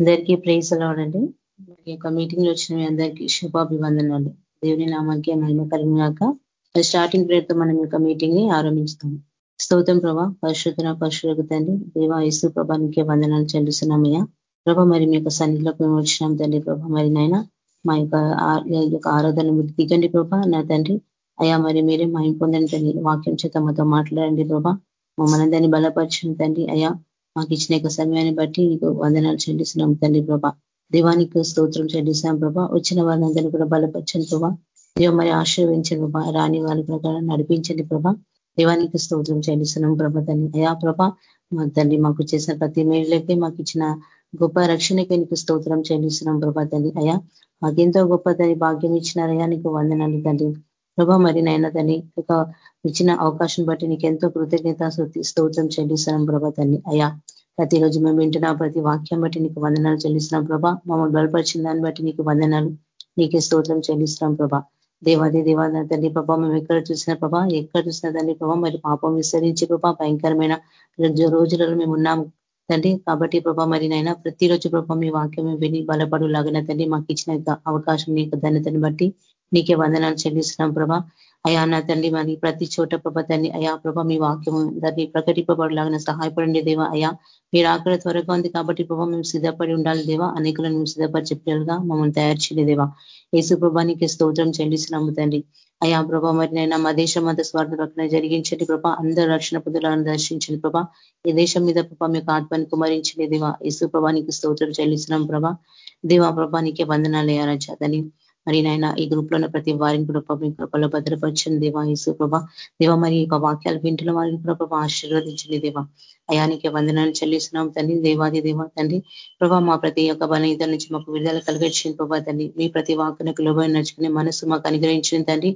అందరికీ ప్రేజ్ అలాడండి మరి యొక్క మీటింగ్లో వచ్చిన మీ అందరికీ శుభాభివందనాలు దేవుని నామానికి మహిమ కలిగినాక స్టార్టింగ్ ప్రేయర్తో మనం యొక్క మీటింగ్ని ఆరంభిస్తాము స్తోత్రం ప్రభా పరిశుద్ధన పరిశుభ్రత తండ్రి దేవా యేసు ప్రభానికి వందనాలు చెల్లిస్తున్నామయ్యా ప్రభ మరి మీ యొక్క సన్నిధిలోకి మేము వచ్చినాం తండ్రి ప్రభ. మరి నాయన మా యొక్క ఆరాధన మీరు దిగండి ప్రభా. నా తండ్రి అయ్యా మరి మీరే మహిం ఇంపొందని తండ్రి. వాక్యం చేత మాతో మాట్లాడండి ప్రభా. మమ్మల్ని దాన్ని బలపరిచిన తండ్రి అయ్యా. మాకు ఇచ్చిన యొక్క సమయాన్ని బట్టి నీకు వందనాలు చెల్లిస్తున్నాం తల్లి ప్రభా. దివానికి స్తోత్రం చెల్లిస్తాం ప్రభా. వచ్చిన వాళ్ళందరినీ కూడా బలపరచండి ప్రభా. దేవ మరి ఆశీర్వించండి ప్రభా. రాని వాళ్ళ ప్రకారం నడిపించండి ప్రభా. దేవానికి స్తోత్రం చెల్లిస్తున్నాం ప్రభా తల్లి. అయా ప్రభా మా తల్లి మాకు చేసిన ప్రతి మేళ్ళకే మాకు ఇచ్చిన గొప్ప రక్షణకే నీకు స్తోత్రం చెల్లిస్తున్నాం ప్రభా తల్లి. అయా మాకెంతో గొప్ప తల్లి భాగ్యం ఇచ్చినారయా నీకు వందనాలు తల్లి. ప్రభా మరి నైనా తల్లి ఒక ఇచ్చిన అవకాశం బట్టి నీకు ఎంతో కృతజ్ఞత స్తోత్రం చెల్లిస్తున్నాం ప్రభా తల్లి. అయ్యా ప్రతిరోజు మేము వింటున్నాం ప్రతి వాక్యం బట్టి నీకు వందనాలు చెల్లిస్తున్నాం ప్రభా. మమ్మల్ని బలపరిచిన దాన్ని బట్టి నీకు వందనాలు నీకే స్తోత్రం చెల్లిస్తున్నాం ప్రభా. దేవాది దేవాద తల్లి ప్రభా మేము ఎక్కడ చూసిన ప్రభా ఎక్కడ చూసిన తల్లి ప్రభా మరి పాపం విస్తరించి ప్రభా భయంకరమైన రోజులలో మేము ఉన్నాము తండ్రి కాబట్టి ప్రభా మరి నైనా ప్రతిరోజు ప్రభా మీ వాక్యం విని బలపడు లాగిన తండ్రి మాకు ఇచ్చిన అవకాశం నీకు ధన్యతను బట్టి నీకే వందనాలు చెల్లిస్తున్నాం ప్రభా. అయా నా తండ్రి మరి ప్రతి చోట ప్రభ తండ్రి అయా ప్రభా మీ వాక్యం దాన్ని ప్రకటింపబడలాగిన సహాయపడండి దేవా. అయా మీరు ఆకలి త్వరగా ఉంది కాబట్టి ప్రభావ మేము సిద్ధపడి ఉండాలి దేవా. అనేకులను మేము సిద్ధపడి చెప్పేలుగా మమ్మల్ని తయారు చేయలే దేవా. యేసు ప్రభానికి స్తోత్రం చెల్లిస్తున్నాము తండ్రి. అయా ప్రభా మరి నైనా మా దేశం అంతా స్వార్థ రక్షణ జరిగించండి ప్రభా. అందరూ రక్షణ పొందులను దర్శించండి ప్రభా. ఈ దేశం మీద ప్రభా మీకు ఆత్మని కుమరించలేదేవా దేవా. యేసు ప్రభానికి స్తోత్రం చెల్లిస్తున్నాం ప్రభా. దేవా ప్రభానికి వందనాలు అయ్యారని మరి నాయన ఈ గ్రూప్లో ఉన్న ప్రతి వారిని కూడా ప్రభు కృపలో భద్రపరచండి దేవా యేసు ప్రభా. దేవ మరి యొక్క వాక్యాలు వింటున్న వారిని కూడా ప్రభా ఆశీర్వదించండి దేవా. అయానికి వందనాలు చెల్లిస్తున్నాం తండ్రి దేవాది దేవా తండ్రి. ప్రభా మా ప్రతి ఒక్క బలహీత నుంచి మాకు విడుదల కలిగించిన ప్రభా తండ్రి. మీ ప్రతి వాకునకు లోబడి నడుచుకునే మనసు మాకు అనుగ్రహించిన తండ్రి.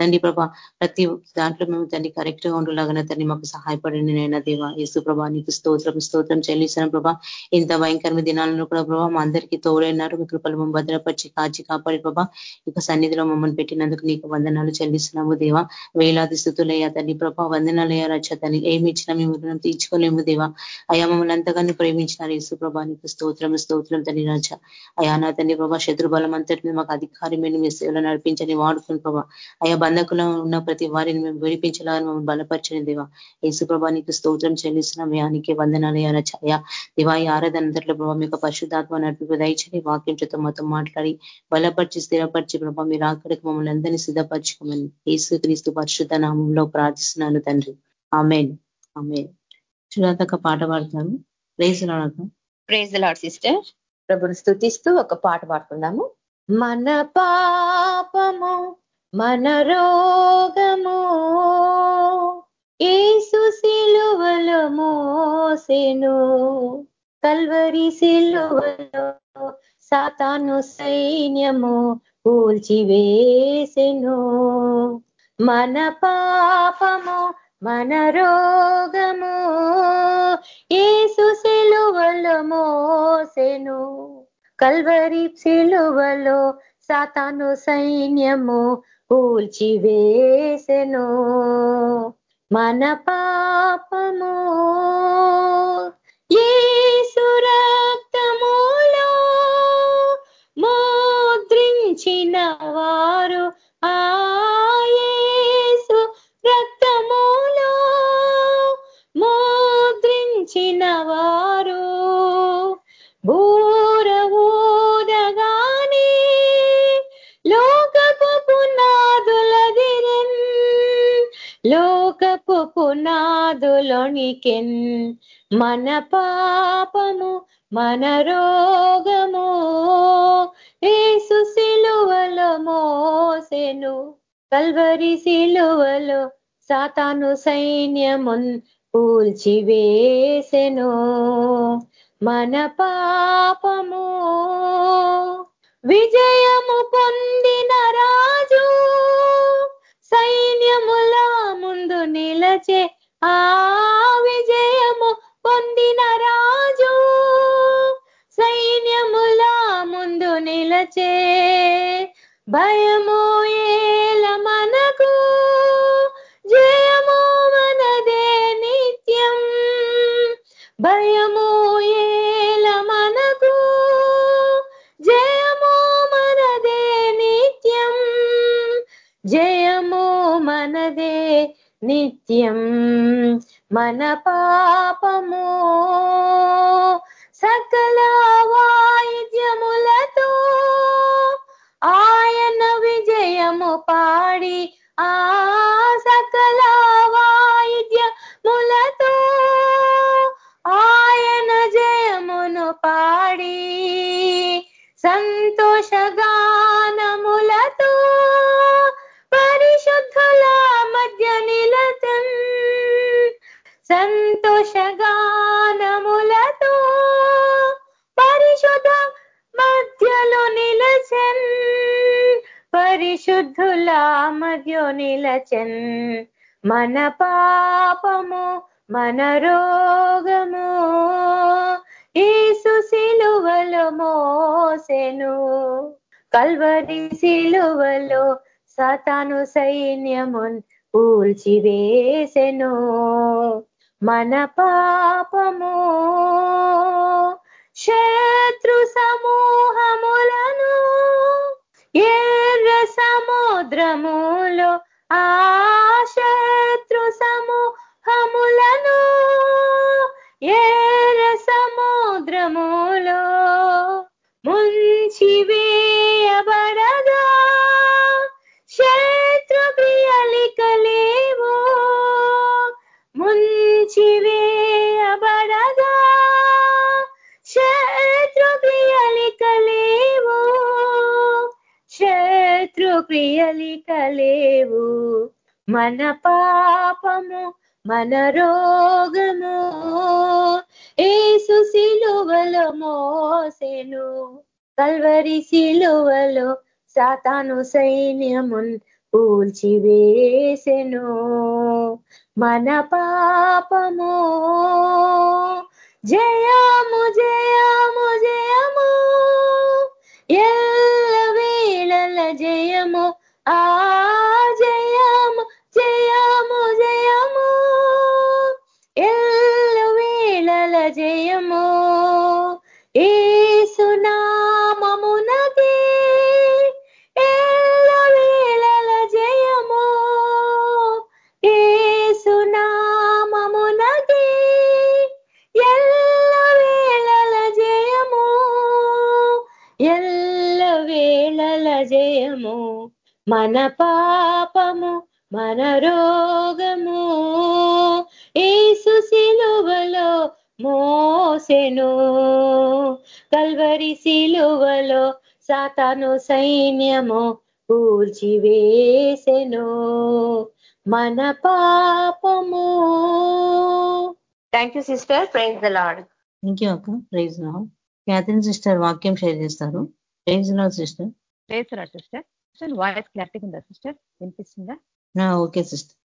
తండ్రి ప్రభా ప్రతి దాంట్లో మేము తండ్రి కరెక్ట్గా ఉండలాగానే తండ్రి మాకు సహాయపడండి నైనా దేవా. యేసు ప్రభా నీకు స్తోత్రం స్తోత్రం చెల్లిస్తున్నాం ప్రభా. ఇంత భయంకరమైన దినాలను కూడా ప్రభావ మా అందరికీ తోడైనారు మీ కృపలు మేము భద్రపరిచి కాచి కాపాడి ప్రభా. ఇక సన్నిధిలో మమ్మల్ని పెట్టినందుకు నీకు వందనాలు చెల్లిస్తున్నాము దేవా. వేలాది స్థుతులయ్యా తల్లి ప్రభా వందనాలయ్యా రచ్చ తల్లి. ఏమి ఇచ్చినా మేము రుణం తీర్చుకోలేము దేవా. అయా మమ్మల్ని అంతగానో ప్రేమించినారు యేసు ప్రభా. నీకు స్తోత్రం స్తోత్రం తల్లి రాజ. అయా నా తండ్రి ప్రభా శత్రుబలం అంతటి మీద మాకు అధికారమైన మీ సేవలు నడిపించని వాడుకుని ప్రభా. అయా బంధకులో ఉన్న ప్రతి వారిని మేము విడిపించాలని మమ్మల్ని బలపరచని దేవా. యేసు ప్రభా నీకు స్తోత్రం చెల్లిస్తున్నాం యానికి వందనాలయ్యా రచ అయా దివా ఆరాధన అంతట్లో ప్రభావ మీకు పరిశుద్ధాత్మ నడిపి దయచని వాక్యం చేత మాతో మాట్లాడి బలపరిచిస్తే స్థిరపరిచి ప్రభావ మీరు అక్కడికి మమ్మల్ని అందరినీ సిద్ధపరచుకోమని ఏసు క్రీస్తు పరిశుద్ధ నామంలో ప్రార్థిస్తున్నాను తండ్రి. ఆమెన్. ఆమెన్. చూడాక పాట పాడతాను ప్రేజ్ లాడక ప్రేజ్ లాడ్ సిస్టర్. ప్రభుని స్థుతిస్తూ ఒక పాట పాడుకుందాము. మన పాపము మన రోగము ఏసు సిలువలో మోసెను. కల్వరి సిలువలో సాతాను సైన్యము కూల్చివేసెను మన పాపము మన రోగము ఏసు సెలువలో మోసెను. కల్వరి సిలువలో సాతాను సైన్యము కూల్చివేసెను మన పాపము ఏసురా వారు ఆయేసు రక్తములో మోద్రించిన వారు. బూరవూదగానే లోకపు పునాదులదిరన్ లోకపు పునాదులోనికెన్. మన పాపము మన రోగము ఏసు సిలువలో మోసెను కల్వరి సిలువలో సాతాను సైన్యమున్ కూల్చివేసెను. మన పాపము విజయము పొందిన రాజు సైన్యముల ముందు నిలచే ఆ భయము సముద్రములో ఆ క్రియలికలేవు మన పాపము మన రోగము. ఏసు సిలువలో మోసెను. కల్వరి సిలువలో సాతాను సైన్యమున్ పూల్చివేసెను మన పాపము. జయము జయము జయము. ఎల్ మన పాపము మన రోగము. ఏసు సిలువలో మోసెను. కల్వరి సిలువలో సాతాను సైన్యము కూల్చివేసెను. మన పాపము. Thank you sister praise the Lord thank you అక్క. ప్రైజ్ నా క్యాథరిన్ సిస్టర్ వాక్యం షేర్ చేస్తారు. ప్రైజ్ నా సిస్టర్ ప్రైజ్ రా సిస్టర్ సిస్టర్ వాయిస్ క్లారిటీ ఉందా సిస్టర్ వినిపిస్తుందా? ఓకే సిస్టర్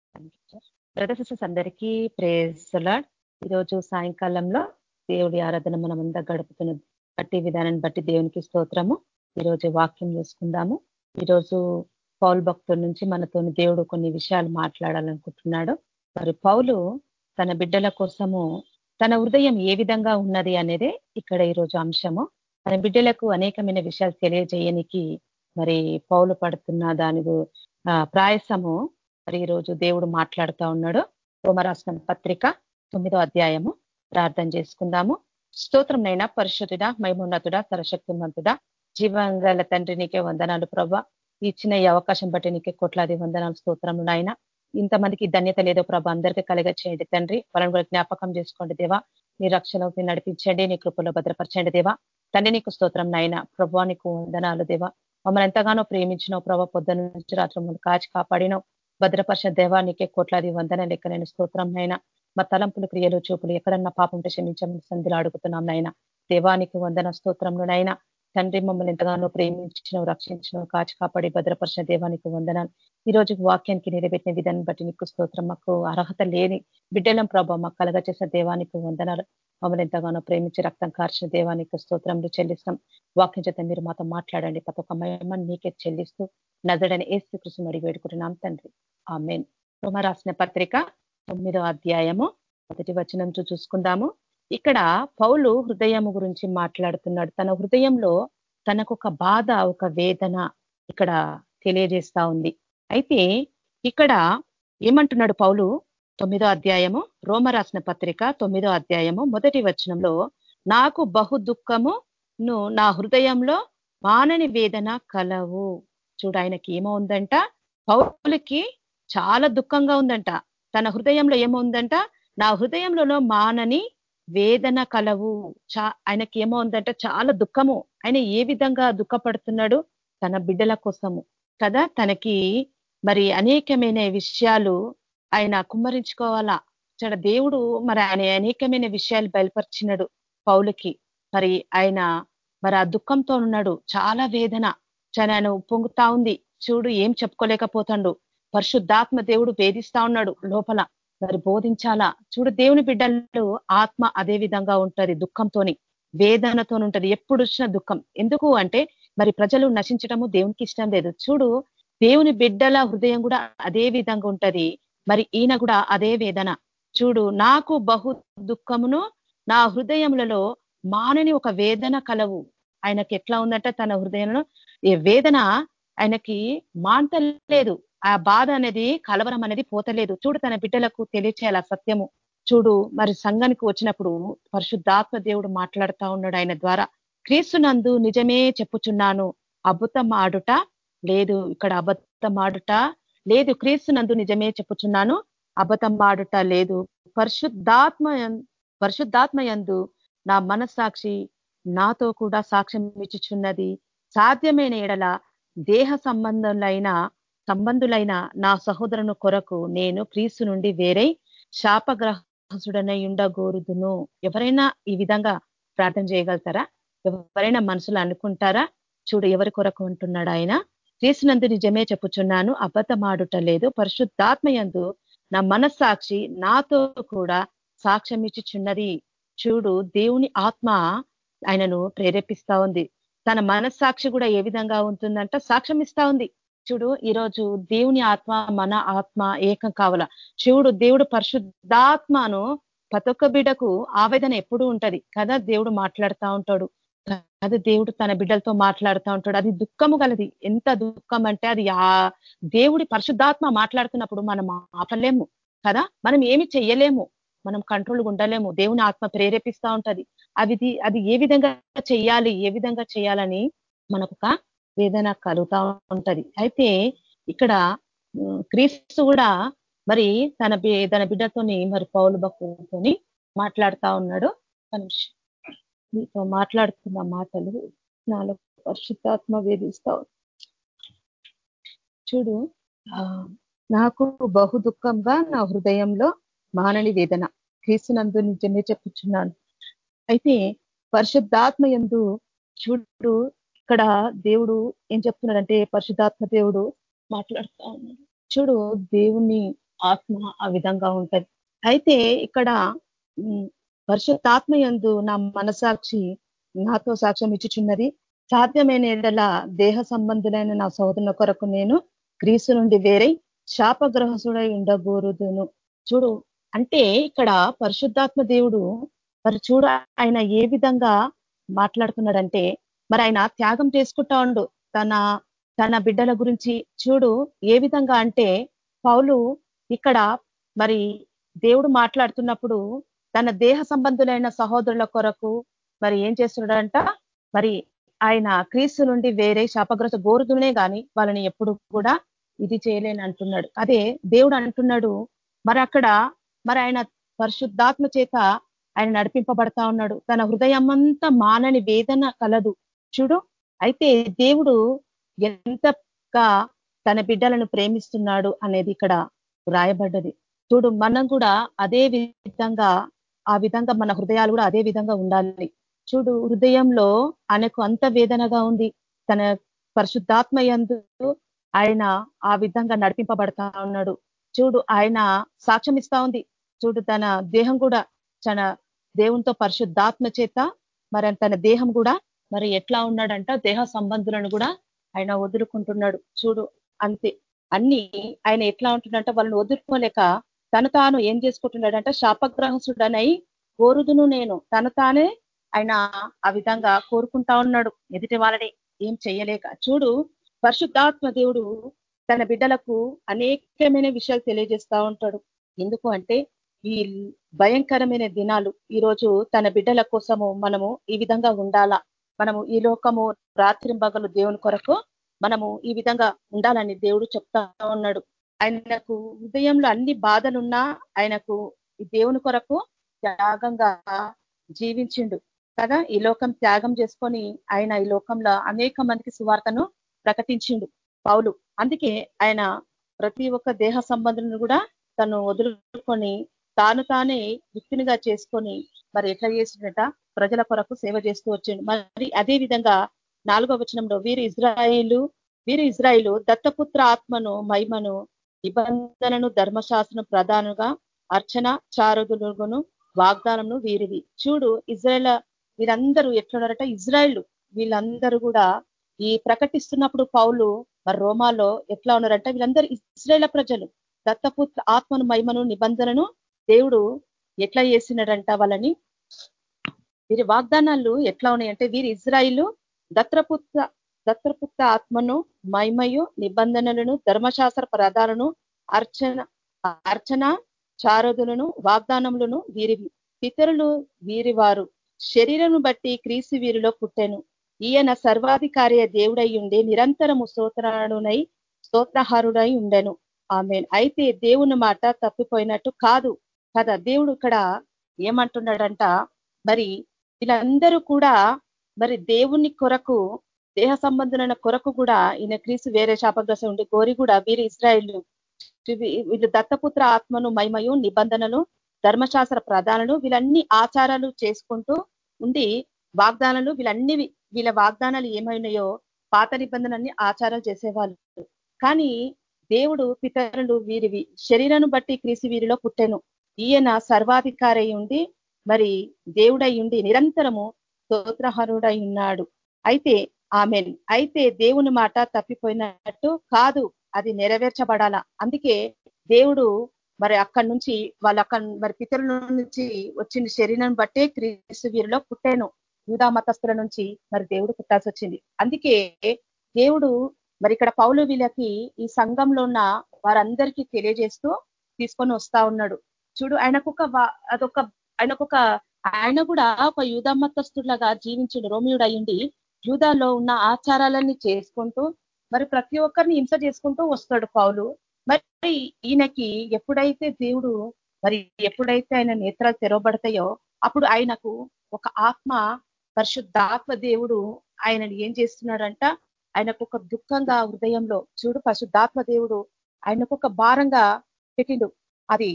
బ్రదర్ సిస్టర్స్ అందరికీ ప్రేజ్ లాడ్ ఈరోజు సాయంకాలంలో దేవుడి ఆరాధన మనం అంతా గడుపుతున్న బట్టి విధానాన్ని బట్టి దేవునికి స్తోత్రము. ఈరోజు వాక్యం చేసుకుందాము. ఈరోజు పౌల్ భక్తుల నుంచి మనతో దేవుడు కొన్ని విషయాలు మాట్లాడాలనుకుంటున్నాడు. మరి పౌలు తన బిడ్డల కోసము తన హృదయం ఏ విధంగా ఉన్నది అనేది ఇక్కడ ఈరోజు అంశము. తన బిడ్డలకు అనేకమైన విషయాలు తెలియజేయనికి మరి పౌలు పడుతున్న దాని ప్రాయసము మరి ఈరోజు దేవుడు మాట్లాడుతూ ఉన్నాడు. రోమరాసిన పత్రిక తొమ్మిదో అధ్యాయము ప్రార్థన చేసుకుందాము. స్తోత్రంనైనా పరిశుద్ధుడ మైమోన్నతుడ సరశక్తిమంతుడ జీవంగల తండ్రి నీకే వందనాలు ప్రభ ఇచ్చిన ఈ అవకాశం బట్టి నీకే కోట్లాది వందనాలు స్తోత్రములు నాయన. ఇంతమందికి ధన్యత లేదో ప్రభ అందరికీ కలిగ చేయండి తండ్రి. వాళ్ళని కూడా జ్ఞాపకం చేసుకోండి దేవా. నీ రక్షణకు నడిపించండి నీ కృపలో భద్రపరచండి దేవా. తండ్రి నీకు స్తోత్రం నాయన. ప్రభా నీకు వందనాలు దేవా. మమ్మల్ని ఎంతగానో ప్రేమించినావు ప్రభా. పొద్దున నుంచి రాత్రి మమ్మల్ని కాచి కాపాడినావు. భద్రపరిచిన దేవా నీకే కోట్లాది వందన లెక్క నేను స్తోత్రం నైనా మా తలంపులు క్రియలు చూపులు ఎక్కడన్నా పాపం క్షమించమని సంధిలో అడుగుతున్నాం నాయన. దేవానికి వందన స్తోత్రంలోనైనా తండ్రి మమ్మల్ని ఎంతగానో ప్రేమించినవు రక్షించినవు కాచి కాపాడి భద్రపరిచిన దేవానికి వందనాలు. ఈ రోజు వాక్యానికి నిలబెట్టిన విధానం బట్టి నీకు స్తోత్రం. మాకు అర్హత లేని బిడ్డలం ప్రభావ మాకు కలగ చేసిన దేవానికి వందనాలు. మమ్మల్ని ఎంతగానో ప్రేమించి రక్తం కార్చిన దేవానికి స్తోత్రంలో చెల్లిస్తాం వాక్యం చేత మీరు మాతో మాట్లాడండి. ప్రతి ఒక్క మయమని నీకే చెల్లిస్తూ నజడని ఏసు కృష్ణ అడిగి వేడుకుంటున్నాం తండ్రి. ఆ మెయిన్ రోమ రాసిన పత్రిక తొమ్మిదో అధ్యాయము మొదటి వచనం చూసుకుందాము. ఇక్కడ పౌలు హృదయం గురించి మాట్లాడుతున్నాడు. తన హృదయంలో తనకు ఒక బాధ ఒక వేదన ఇక్కడ తెలియజేస్తా ఉంది. అయితే ఇక్కడ ఏమంటున్నాడు పౌలు? తొమ్మిదో అధ్యాయము రోమ రాసిన పత్రిక తొమ్మిదో అధ్యాయము మొదటి వచనంలో నాకు బహు దుఃఖమును నా హృదయంలో మానని వేదన కలవు. చూడు ఆయనకి ఏమో ఉందంట? పౌలకి చాలా దుఃఖంగా ఉందంట. తన హృదయంలో ఏమో ఉందంట? నా హృదయంలో మానని వేదన కలవు. చా ఆయనకి ఏమో ఉందంట? చాలా దుఃఖము. ఆయన ఏ విధంగా దుఃఖపడుతున్నాడు? తన బిడ్డల కోసము. కదా తనకి మరి అనేకమైన విషయాలు ఆయన కుమ్మరించుకోవాలా? ఇక్కడ దేవుడు మరి ఆయన అనేకమైన విషయాలు బయలుపరిచినాడు పౌలకి. మరి ఆయన మరి ఆ దుఃఖంతో ఉన్నాడు. చాలా వేదన. ఆయన పొంగుతా ఉంది. చూడు ఏం చెప్పుకోలేకపోతాడు. పరిశుద్ధాత్మ దేవుడు వేధిస్తా ఉన్నాడు లోపల. మరి బోధించాలా? చూడు దేవుని బిడ్డలు ఆత్మ అదే విధంగా ఉంటది దుఃఖంతోని. వేదనతో ఉంటది. ఎప్పుడు వచ్చిన దుఃఖం. ఎందుకు అంటే మరి ప్రజలు నశించడము దేవునికి ఇష్టం లేదు. చూడు దేవుని బిడ్డల హృదయం కూడా అదే విధంగా ఉంటది. మరి ఈయన కూడా అదే వేదన. చూడు నాకు బహు దుఃఖమును నా హృదయములలో మానని ఒక వేదన కలవు. ఆయనకి ఎట్లా ఉందంటే తన హృదయంలో ఏ వేదన ఆయనకి మాంతలేదు ఆ బాధ అనేది కలవరం అనేది పోతలేదు. చూడు తన బిడ్డలకు తెలియచేయాల సత్యము. చూడు మరి సంఘానికి వచ్చినప్పుడు పరిశుద్ధాత్మ దేవుడు మాట్లాడుతా ఉన్నాడు ఆయన ద్వారా. క్రీస్తునందు నిజమే చెప్పుచున్నాను. అబుతం ఆడుట లేదు. ఇక్కడ అబద్ధం ఆడుట లేదు క్రీస్తునందు నిజమే చెప్పుచున్నాను అబద్ధం ఆడుట లేదు. పరిశుద్ధాత్మ పరిశుద్ధాత్మ యందు నా మనస్సాక్షి నాతో కూడా సాక్ష్యం ఇచ్చుచున్నది. సాధ్యమైన ఎడల దేహ సంబంధులైన సంబంధులైన నా సహోదరుని కొరకు నేను క్రీస్తు నుండి వేరే శాపగ్రహసుడనై ఉండగోరుదును. ఎవరైనా ఈ విధంగా ప్రార్థన చేయగలుగుతారా? ఎవరైనా మనసులు అనుకుంటారా? చూడు ఎవరి కొరకు ఉంటున్నాడు ఆయన. చేసినందు నిజమే చెప్పుచున్నాను అబద్ధమాడుట లేదు. పరిశుద్ధాత్మయందు నా మనస్సాక్షి నాతో కూడా సాక్ష్యం ఇచ్చిచున్నది చూడు దేవుని ఆత్మ ఆయనను ప్రేరేపిస్తా ఉంది. తన మనస్సాక్షి కూడా ఏ విధంగా ఉంటుందంట? సాక్ష్యం ఇస్తా ఉంది. చూడు ఈరోజు దేవుని ఆత్మ మన ఆత్మ ఏకం కావాల. చూడు దేవుడు పరిశుద్ధాత్మను ప్రతొక్క బిడ్డకు ఆవేదన ఎప్పుడు ఉంటది. కదా దేవుడు మాట్లాడుతూ ఉంటాడు. కాదు దేవుడు తన బిడ్డలతో మాట్లాడుతూ ఉంటాడు. అది దుఃఖము గలది. ఎంత దుఃఖం అంటే అది ఆ దేవుడి పరిశుద్ధాత్మ మాట్లాడుతున్నప్పుడు మనం ఆపలేము కదా? మనం ఏమి చెయ్యలేము. మనం కంట్రోల్ ఉండలేము. దేవుని ఆత్మ ప్రేరేపిస్తూ ఉంటది. అది అది ఏ విధంగా చెయ్యాలి ఏ విధంగా చేయాలని మనకు ఒక వేదన కలుగుతా ఉంటది. అయితే ఇక్కడ క్రీస్తు కూడా మరి తన తన బిడ్డతోని మరి పౌలు భక్తులతోని మాట్లాడుతా ఉన్నాడు. మీతో మాట్లాడుతున్న మాటలు నాలో పరిశుద్ధాత్మ వేధిస్తావు చూడు నాకు బహు దుఃఖంగా నా హృదయంలో మానని వేదన క్రీస్తునందు నిజమే చెప్పుచున్నాను. అయితే పరిశుద్ధాత్మ ఎందు చూడు ఇక్కడ దేవుడు ఏం చెప్తున్నాడంటే పరిశుద్ధాత్మ దేవుడు మాట్లాడుతా ఉన్నాడు. చూడు దేవుని ఆత్మ ఆ విధంగా ఉంటది. అయితే ఇక్కడ పరిశుద్ధాత్మయందు నా మనసాక్షి నాతో సాక్ష్యం ఇచ్చుచున్నది. సాధ్యమైన ఎడల దేహ సంబంధులైన నా సోదరుల కొరకు నేను గ్రీసు నుండి వేరే శాపగ్రహసుడై ఉండగోరుదును చూడు అంటే ఇక్కడ పరిశుద్ధాత్మ దేవుడు మరి చూడ ఆయన ఏ విధంగా మాట్లాడుతున్నాడంటే మరి ఆయన త్యాగం చేసుకుంటా ఉండు. తన తన బిడ్డల గురించి చూడు ఏ విధంగా అంటే పౌలు ఇక్కడ మరి దేవుడు మాట్లాడుతున్నప్పుడు తన దేహ సంబంధులైన సహోదరుల కొరకు మరి ఏం చేస్తున్నాడంట? మరి ఆయన క్రీస్తు నుండి వేరే శాపగ్రస్త గోరుదునే కానీ వాళ్ళని ఎప్పుడు కూడా ఇది చేయలేని అంటున్నాడు. అదే దేవుడు అంటున్నాడు మరి అక్కడ మరి ఆయన పరిశుద్ధాత్మ చేత ఆయన నడిపింపబడతా ఉన్నాడు. తన హృదయం అంతా మానని వేదన కలదు. చూడు అయితే దేవుడు ఎంతగా తన బిడ్డలను ప్రేమిస్తున్నాడు అనేది ఇక్కడ రాయబడ్డది. చూడు మనం కూడా అదే విధంగా ఆ విధంగా మన హృదయాలు కూడా అదే విధంగా ఉండాలి. చూడు హృదయంలో ఆయనకు అంత వేదనగా ఉంది. తన పరిశుద్ధాత్మ ఎందు ఆయన ఆ విధంగా నడిపింపబడతా ఉన్నాడు. చూడు ఆయన సాక్ష్యం ఇస్తా ఉంది. చూడు తన దేహం కూడా తన దేవునితో పరిశుద్ధాత్మ చేత మరి తన దేహం కూడా మరి ఎట్లా ఉన్నాడంట? దేహ సంబంధులను కూడా ఆయన వదులుకుంటున్నాడు. చూడు అంతే. అన్ని ఆయన ఎట్లా ఉంటున్నట్ట వాళ్ళని వదులుకోలేక తను తాను ఏం చేసుకుంటున్నాడంట శాపగ్రహసుడనై కోరుదును నేను. తను తానే ఆయన ఆ విధంగా కోరుకుంటా ఉన్నాడు. ఎదుటి వాళ్ళని ఏం చేయలేక. చూడు పరిశుద్ధాత్మ దేవుడు తన బిడ్డలకు అనేకమైన విషయాలు తెలియజేస్తా ఉంటాడు. ఎందుకు అంటే ఈ భయంకరమైన దినాలు ఈరోజు తన బిడ్డల కోసము మనము ఈ విధంగా ఉండాలా? మనము ఈ లోకము రాత్రింబగలు దేవుని కొరకు మనము ఈ విధంగా ఉండాలని దేవుడు చెప్తా ఉన్నాడు. ఆయనకు హృదయంలో అన్ని బాధలున్నా ఆయనకు ఈ దేవుని కొరకు త్యాగంగా జీవించిండు. కదా? ఈ లోకం త్యాగం చేసుకొని ఆయన ఈ లోకంలో అనేక మందికి సువార్తను ప్రకటించిండు పౌలు. అందుకే ఆయన ప్రతి ఒక్క దేహ సంబంధులను కూడా తను వదులుకొని తాను తానే వ్యక్తినిగా చేసుకొని మరి ఎట్లా చేసినట ప్రజల కొరకు సేవ చేస్తూ వచ్చిండు. మరి అదే విధంగా నాలుగో వచనంలో వీరు ఇజ్రాయిలు వీరు ఇజ్రాయిలు దత్తపుత్ర ఆత్మను మహిమను నిబంధనను ధర్మశాస్త్రం ప్రధానంగా అర్చన చారుదులుగును వాగ్దానమును వీరివి చూడు ఇజ్రాయల్ వీరందరూ ఎట్లున్నారట? ఇజ్రాయిల్ వీళ్ళందరూ కూడా ఈ ప్రకటిస్తున్నప్పుడు పౌలు మరి రోమాలో ఎట్లా ఉన్నారంటే? వీళ్ళందరూ ఇజ్రాయేల్ ప్రజలు. దత్తపుత్ర ఆత్మను మహిమను నిబంధనను దేవుడు ఎట్లా చేసినాడంట వాళ్ళని? వీరి వాగ్దానాలు ఎట్లా ఉన్నాయంటే వీరి ఇజ్రాయిల్ దత్తపుత్ర దత్తపుత్త ఆత్మను మైమయు నిబంధనలను ధర్మశాస్త్ర పదాలను అర్చన అర్చన చారదులను వాగ్దానములను వీరివి. ఇతరులు వీరివారు. శరీరము బట్టి క్రీస్తు వీరిలో పుట్టెను. ఈయన సర్వాధికారి దేవుడై ఉండి నిరంతరము స్తోత్రాడునై స్తోత్రహారుడై ఉండెను. ఆమె అయితే దేవుని మాట తప్పిపోయినట్టు కాదు. కదా దేవుడు ఇక్కడ ఏమంటున్నాడంట? మరి వీళ్ళందరూ కూడా మరి దేవుని కొరకు దేహ సంబంధులైన కొరకు కూడా ఈయన క్రీస్తు వేరే శాపగ్రస్త ఉండి కోరి కూడా వీరి ఇస్రాయిల్ వీళ్ళు దత్తపుత్ర ఆత్మను మైమయు నిబంధనలు ధర్మశాస్త్ర ప్రధానలు వీళ్ళన్ని ఆచారాలు చేసుకుంటూ ఉండి వాగ్దానాలు వీళ్ళన్ని వీళ్ళ వాగ్దానాలు ఏమైనాయో పాత నిబంధనల్ని ఆచారాలు చేసేవాళ్ళు. కానీ దేవుడు పితరులు వీరివి శరీరాన్ని బట్టి క్రీసి వీరిలో పుట్టెను. ఈయన సర్వాధికారి ఉండి మరి దేవుడై ఉండి నిరంతరము స్తోత్రహరుడై ఉన్నాడు. అయితే ఆమె అయితే దేవుని మాట తప్పిపోయినట్టు కాదు అది నెరవేర్చబడాల? అందుకే దేవుడు మరి అక్కడి నుంచి వాళ్ళ అక్కడ మరి పితరుల నుంచి వచ్చిన శరీరం బట్టే క్రీస్తు వీరిలో పుట్టాను. యూదా మతస్థుల నుంచి మరి దేవుడు పుట్టాల్సి వచ్చింది. అందుకే దేవుడు మరి ఇక్కడ పౌలు వీళ్ళకి ఈ సంఘంలో ఉన్న వారందరికీ తెలియజేస్తూ తీసుకొని వస్తా ఉన్నాడు. చూడు ఆయనకొక అదొక ఆయనకొక ఆయన కూడా ఒక యూదా మతస్థుడిలాగా జీవించిండు రోమియుడు అయ్యిండి యూదాలో ఉన్న ఆచారాలన్నీ చేసుకుంటూ మరి ప్రతి ఒక్కరిని హింస చేసుకుంటూ వస్తాడు పౌలు. మరి ఈయనకి ఎప్పుడైతే దేవుడు మరి ఎప్పుడైతే ఆయన నేత్రాలు తెరవబడతాయో అప్పుడు ఆయనకు ఒక ఆత్మ పరిశుద్ధాత్మ దేవుడు ఆయనను ఏం చేస్తున్నాడంట? ఆయనకు ఒక దుఃఖంగా హృదయంలో చూడు పరిశుద్ధాత్మ దేవుడు ఆయనకు ఒక భారంగా పెట్టిండు. అది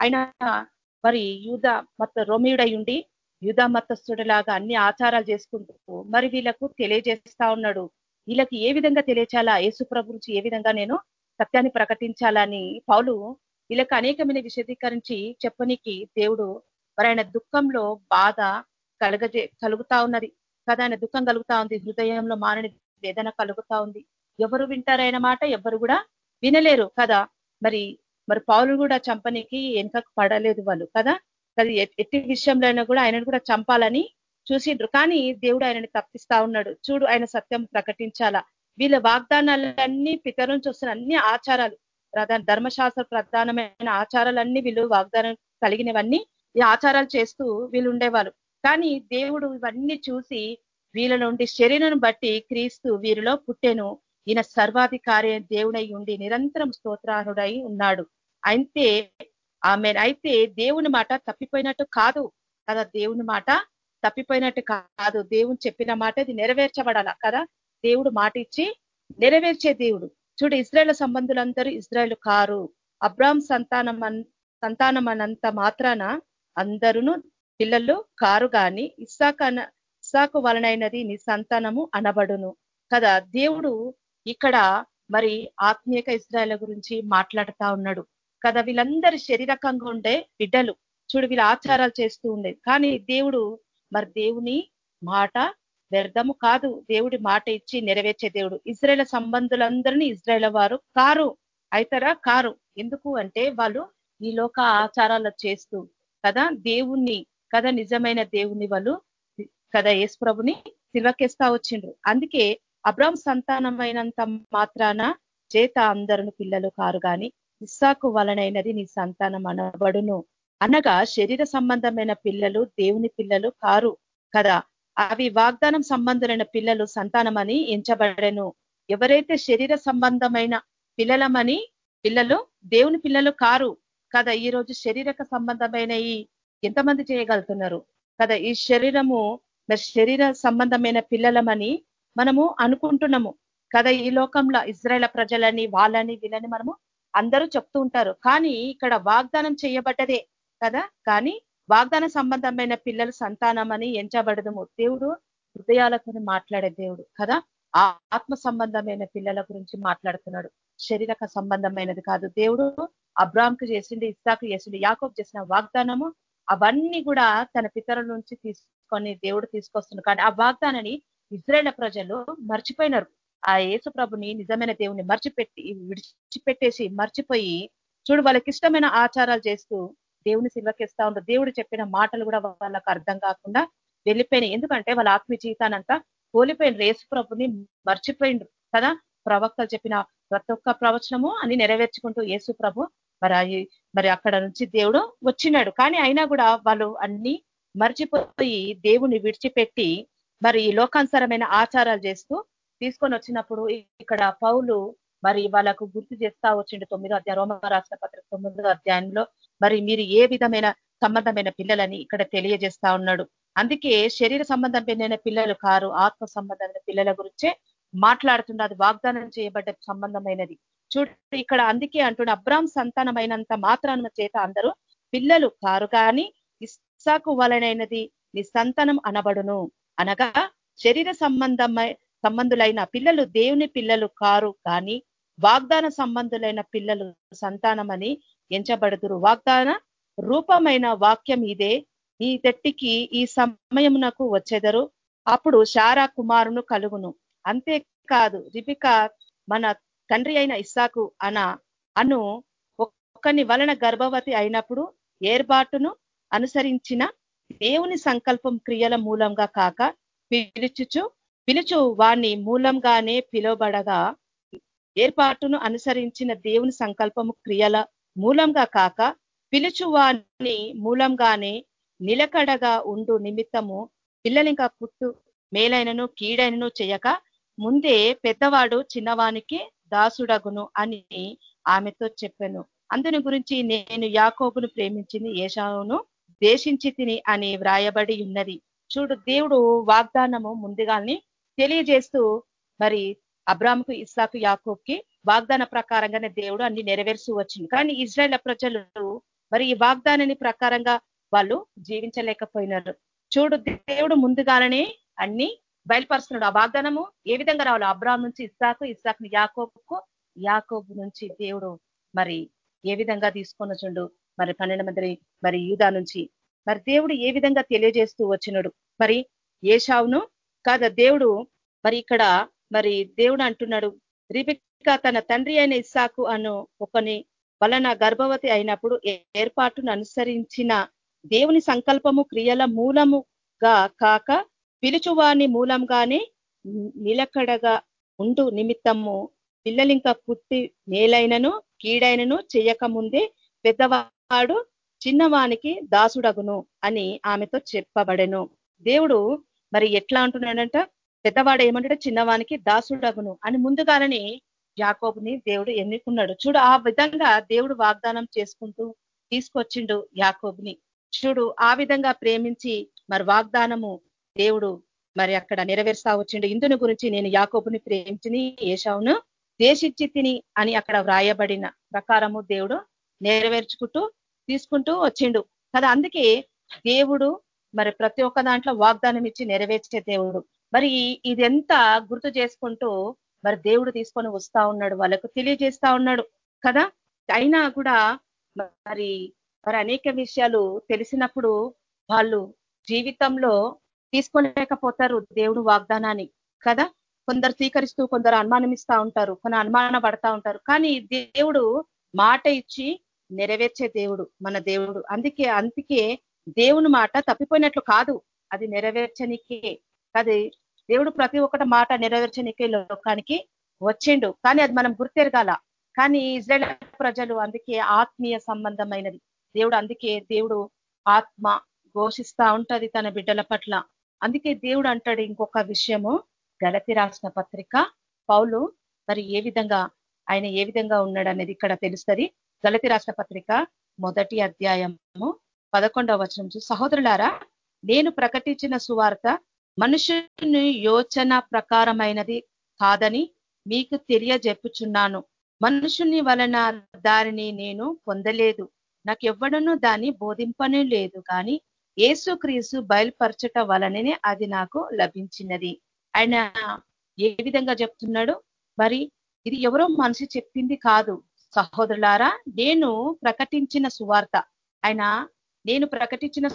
ఆయన మరి యూద మత రోమియుడై ఉండి యూధ మతస్థుడిలాగా అన్ని ఆచారాలు చేసుకుంటూ మరి వీళ్ళకు తెలియజేస్తా ఉన్నాడు. వీళ్ళకి ఏ విధంగా తెలియచాలా? యేసు గురించి ఏ విధంగా నేను సత్యాన్ని ప్రకటించాలని? పౌలు వీళ్ళకి అనేకమైన విశదీకరించి చెప్పనికి దేవుడు మరి ఆయన దుఃఖంలో బాధ కలగజే కలుగుతా ఉన్నది. కదా ఆయన దుఃఖం కలుగుతా ఉంది. హృదయంలో మానని వేదన కలుగుతా ఉంది. ఎవరు వింటారైన మాట? ఎవరు కూడా వినలేరు. కదా మరి మరి పౌలు కూడా చంపనికి వెనుకకు పడలేదు వాళ్ళు. కదా అది ఎట్టి విషయంలో అయినా కూడా ఆయనను కూడా చంపాలని చూసిండ్రు కానీ దేవుడు ఆయనని తప్పిస్తా ఉన్నాడు. చూడు ఆయన సత్యం ప్రకటించాలా. వీళ్ళ వాగ్దానాలన్నీ పితరం నుంచి వస్తున్న అన్ని ఆచారాలు ప్రధాన ధర్మశాస్త్ర ప్రధానమైన ఆచారాలన్నీ వీళ్ళు వాగ్దానం కలిగినవన్నీ ఈ ఆచారాలు చేస్తూ వీళ్ళు ఉండేవారు కానీ దేవుడు ఇవన్నీ చూసి వీళ్ళ నుండి శరీరం బట్టి క్రీస్తు వీరిలో పుట్టెను. ఈయన సర్వాధికారి దేవుడై ఉండి నిరంతరం స్తోత్రారుడై ఉన్నాడు. అయితే ఆమె అయితే దేవుని మాట తప్పిపోయినట్టు కాదు. కదా దేవుని మాట తప్పిపోయినట్టు కాదు. దేవుని చెప్పిన మాట ఇది నెరవేర్చబడాల కదా? దేవుడు మాట ఇచ్చి నెరవేర్చే దేవుడు. చూడు ఇజ్రాయేల్ సంబంధులందరూ ఇజ్రాయేల్ కారు. అబ్రాహం సంతానం సంతానం అనంత మాత్రాన అందరూ పిల్లలు కారు గాని ఇస్సాక్ ఇస్సాకు వలనైనది నీ సంతానము అనబడును. కదా దేవుడు ఇక్కడ మరి ఆత్మీయక ఇజ్రాయల గురించి మాట్లాడుతా ఉన్నాడు. కదా వీళ్ళందరూ శరీరకంగా ఉండే బిడ్డలు. చూడు వీళ్ళ ఆచారాలు చేస్తూ ఉండే కానీ దేవుడు మరి దేవుని మాట వ్యర్థము కాదు. దేవుడి మాట ఇచ్చి నెరవేర్చే దేవుడు. ఇజ్రాయేల్ సంబంధులందరినీ ఇజ్రాయేల్ వారు కారు అవుతారా కారు. ఎందుకు అంటే వాళ్ళు ఈ లోక ఆచారాలు చేస్తూ కదా దేవుణ్ణి కదా నిజమైన దేవుని వాళ్ళు కదా యేసుప్రభుని సిల్వకేస్తా వచ్చిండ్రు. అందుకే అబ్రామ్ సంతానమైనంత మాత్రాన చేత అందరును పిల్లలు కారు గాని ఇస్సాకు వలనైనది నీ సంతానం అనబడును. అనగా శరీర సంబంధమైన పిల్లలు దేవుని పిల్లలు కారు కదా. అవి వాగ్దానం సంబంధమైన పిల్లలు సంతానమని ఎంచబడను. ఎవరైతే శరీర సంబంధమైన పిల్లలమని పిల్లలు దేవుని పిల్లలు కారు కదా ఈ రోజు శరీరక సంబంధమైన ఈ ఎంతమంది చేయగలుగుతున్నారు కదా? ఈ శరీరము మరి శరీర సంబంధమైన పిల్లలమని మనము అనుకుంటున్నాము కదా? ఈ లోకంలో ఇజ్రాయల ప్రజలని వాళ్ళని వీళ్ళని మనము అందరూ చెప్తూ ఉంటారు. కానీ ఇక్కడ వాగ్దానం చేయబడ్డదే కదా? కానీ వాగ్దాన సంబంధమైన పిల్లలు అని ఎంచబడదము దేవుడు హృదయాలతో మాట్లాడే దేవుడు కదా? ఆత్మ సంబంధమైన పిల్లల గురించి మాట్లాడుతున్నాడు. శరీరక సంబంధమైనది కాదు. దేవుడు అబ్రామ్కు చేసిండు ఇస్సాకు చేసిండు యాకోబ్ చేసిన వాగ్దానము అవన్నీ కూడా తన పితరుల నుంచి తీసుకొని దేవుడు తీసుకొస్తున్నాడు. కానీ ఆ వాగ్దానాన్ని ఇజ్రాయేల్ ప్రజలు మర్చిపోయినారు. ఆ యేసు ప్రభుని నిజమైన దేవుని మర్చిపెట్టి విడిచిపెట్టేసి మర్చిపోయి చూడు వాళ్ళకి ఇష్టమైన ఆచారాలు చేస్తూ దేవుని సిల్వకిస్తా ఉంటారు దేవుడు చెప్పిన మాటలు కూడా వాళ్ళకి అర్థం కాకుండా వెళ్ళిపోయినాయి. ఎందుకంటే వాళ్ళ ఆత్మీయ జీవితానంతా కోల్పోయిన రేసు ప్రభుని మర్చిపోయిండు కదా. ప్రవక్తలు చెప్పిన ప్రతి ఒక్క ప్రవచనము అని నెరవేర్చుకుంటూ యేసు ప్రభు మరి మరి అక్కడ నుంచి దేవుడు వచ్చినాడు. కానీ అయినా కూడా వాళ్ళు అన్ని మర్చిపోయి దేవుని విడిచిపెట్టి మరి లోకానుసరమైన ఆచారాలు చేస్తూ తీసుకొని వచ్చినప్పుడు ఇక్కడ పౌలు మరి వాళ్ళకు గుర్తు చేస్తా వచ్చిండు తొమ్మిదో అధ్యాయ రోమ రాష్ట్ర పత్రిక తొమ్మిదో అధ్యాయంలో మరి మీరు ఏ విధమైన సంబంధమైన పిల్లలని ఇక్కడ తెలియజేస్తా ఉన్నాడు? అందుకే శరీర సంబంధమైన పిల్లలు కారు ఆత్మ సంబంధమైన పిల్లల గురించే మాట్లాడుతున్నది వాగ్దానం చేయబడ్డ సంబంధమైనది. చూడు ఇక్కడ అందుకే అంటున్న అబ్రామ్ సంతానమైనంత మాత్రాన చేత అందరూ పిల్లలు కారు కానీ ఇస్సాకు వలనైనది నీ సంతానం అనబడును. అనగా శరీర సంబంధమై సంబంధులైన పిల్లలు దేవుని పిల్లలు కారు కానీ వాగ్దాన సంబంధులైన పిల్లలు సంతానమని ఎంచబడుతురు వాగ్దాన రూపమైన వాక్యం ఇదే. ఈ తెట్టికి ఈ సమయమునకు వచ్చెదరు. అప్పుడు శారా కుమారును కలుగును. అంతేకాదు రిపిక మన తండ్రి అయిన ఇస్సాకు అన అను ఒక్కని వలన గర్భవతి అయినప్పుడు ఏర్పాటును అనుసరించిన దేవుని సంకల్పం క్రియల మూలంగా కాక పిలుచుచు పిలుచు వాణ్ణి మూలంగానే పిలువబడగా ఏర్పాటును అనుసరించిన దేవుని సంకల్పము క్రియల మూలంగా కాక పిలుచు వాణ్ణి మూలంగానే నిలకడగా ఉండు నిమిత్తము పిల్లలింకా పుట్టు మేలైనను కీడైనను చేయక ముందే పెద్దవాడు చిన్నవానికి దాసుడగును అని ఆమెతో చెప్పాను. అందుని గురించి నేను యాకోబును ప్రేమించింది ఏషావును దేశించి తిని అని వ్రాయబడి ఉన్నది. చూడు దేవుడు వాగ్దానము ముందుగాని తెలియజేస్తూ మరి అబ్రామ్కు ఇస్సాకు యాకోబ్కి వాగ్దాన ప్రకారంగానే దేవుడు అన్ని నెరవేరుస్తూ వచ్చింది. కానీ ఇజ్రాయల్ ప్రజలు మరి ఈ వాగ్దానాన్ని ప్రకారంగా వాళ్ళు జీవించలేకపోయినారు. చూడు దేవుడు ముందుగానే అన్ని బయలుపరుస్తున్నాడు. ఆ వాగ్దానము ఏ విధంగా రావాలి అబ్రామ్ నుంచి ఇస్సాకు ఇస్సాకు యాకోబుకు యాకోబు నుంచి దేవుడు మరి ఏ విధంగా తీసుకొని చూడు మరి పన్నెండు మంది మరి యూదా నుంచి. మరి దేవుడు ఏ విధంగా తెలియజేస్తూ వచ్చినాడు? మరి ఏషావును కాదా దేవుడు మరి ఇక్కడ మరి దేవుడు అంటున్నాడు రిబిక తన తండ్రి అయిన ఇస్సాకు అను ఒకని వలన గర్భవతి అయినప్పుడు ఏర్పాటును అనుసరించిన దేవుని సంకల్పము క్రియల మూలముగా కాక పిలుచువాని మూలంగానే నిలకడగా ఉండు నిమిత్తము. పిల్లలింకా పుట్టి మేలైనను కీడైనను చేయకముందే పెద్దవాడు చిన్నవానికి దాసుడగును అని ఆమెతో చెప్పబడెను. దేవుడు మరి ఎట్లా అంటున్నాడంట? పెద్దవాడు ఏమంటాడు? చిన్నవానికి దాసుడగును. అని ముందుగానే యాకోబుని దేవుడు ఎన్నుకున్నాడు. చూడు ఆ విధంగా దేవుడు వాగ్దానం చేసుకుంటూ తీసుకొచ్చిండు యాకోబుని. చూడు ఆ విధంగా ప్రేమించి మరి వాగ్దానము దేవుడు మరి అక్కడ నెరవేరుస్తా వచ్చిండు. ఇందుని గురించి నేను యాకోబుని ప్రేమించిని ఏషావును దేశించి తిని అని అక్కడ వ్రాయబడిన ప్రకారము దేవుడు నెరవేర్చుకుంటూ తీసుకుంటూ వచ్చిండు. కదా అందుకే దేవుడు మరి ప్రతి ఒక్క దాంట్లో వాగ్దానం ఇచ్చి నెరవేర్చే దేవుడు. మరి ఇదంతా గుర్తు చేసుకుంటూ మరి దేవుడు తీసుకొని వస్తా ఉన్నాడు వాళ్ళకు తెలియజేస్తా ఉన్నాడు కదా? అయినా కూడా మరి మరి అనేక విషయాలు తెలిసినప్పుడు వాళ్ళు జీవితంలో తీసుకోలేకపోతారు దేవుడు వాగ్దానాన్ని కదా? కొందరు స్వీకరిస్తూ కొందరు అనుమానం ఇస్తా ఉంటారు కొన్ని అనుమాన పడతా ఉంటారు. కానీ దేవుడు మాట ఇచ్చి నెరవేర్చే దేవుడు మన దేవుడు. అందుకే అందుకే దేవుని మాట తప్పిపోయినట్లు కాదు. అది నెరవేర్చనికే. అది దేవుడు ప్రతి ఒక్కటి మాట నెరవేర్చనికే లోకానికి వచ్చిండు. కానీ అది మనం గుర్తెరగాల. కానీ ఇజ్రాయల్ ప్రజలు అందుకే ఆత్మీయ సంబంధమైనది. దేవుడు అందుకే దేవుడు ఆత్మ ఘోషిస్తా ఉంటది తన బిడ్డల పట్ల. అందుకే దేవుడు అంటాడు ఇంకొక విషయము. గలతి రాసిన పత్రిక. పౌలు మరి ఏ విధంగా ఆయన ఏ విధంగా ఉన్నాడు అనేది ఇక్కడ తెలుస్తుంది. గలతి రాసిన పత్రిక మొదటి అధ్యాయము పదకొండవ వచనం సహోదరులారా నేను ప్రకటించిన సువార్త మనుషుని యోచన ప్రకారమైనది కాదని మీకు తెలియజెప్పుచున్నాను. మనుషుని వలన దానిని నేను పొందలేదు. నాకు ఎవ్వడను దాన్ని బోధింపనే లేదు. కానీ ఏసుక్రీసు బయలుపరచట వలననే అది నాకు లభించినది. ఆయన ఏ విధంగా చెప్తున్నాడు? మరి ఇది ఎవరో మనిషి చెప్పింది కాదు. సహోదరులారా నేను ప్రకటించిన సువార్త. ఆయన నేను ప్రకటించిన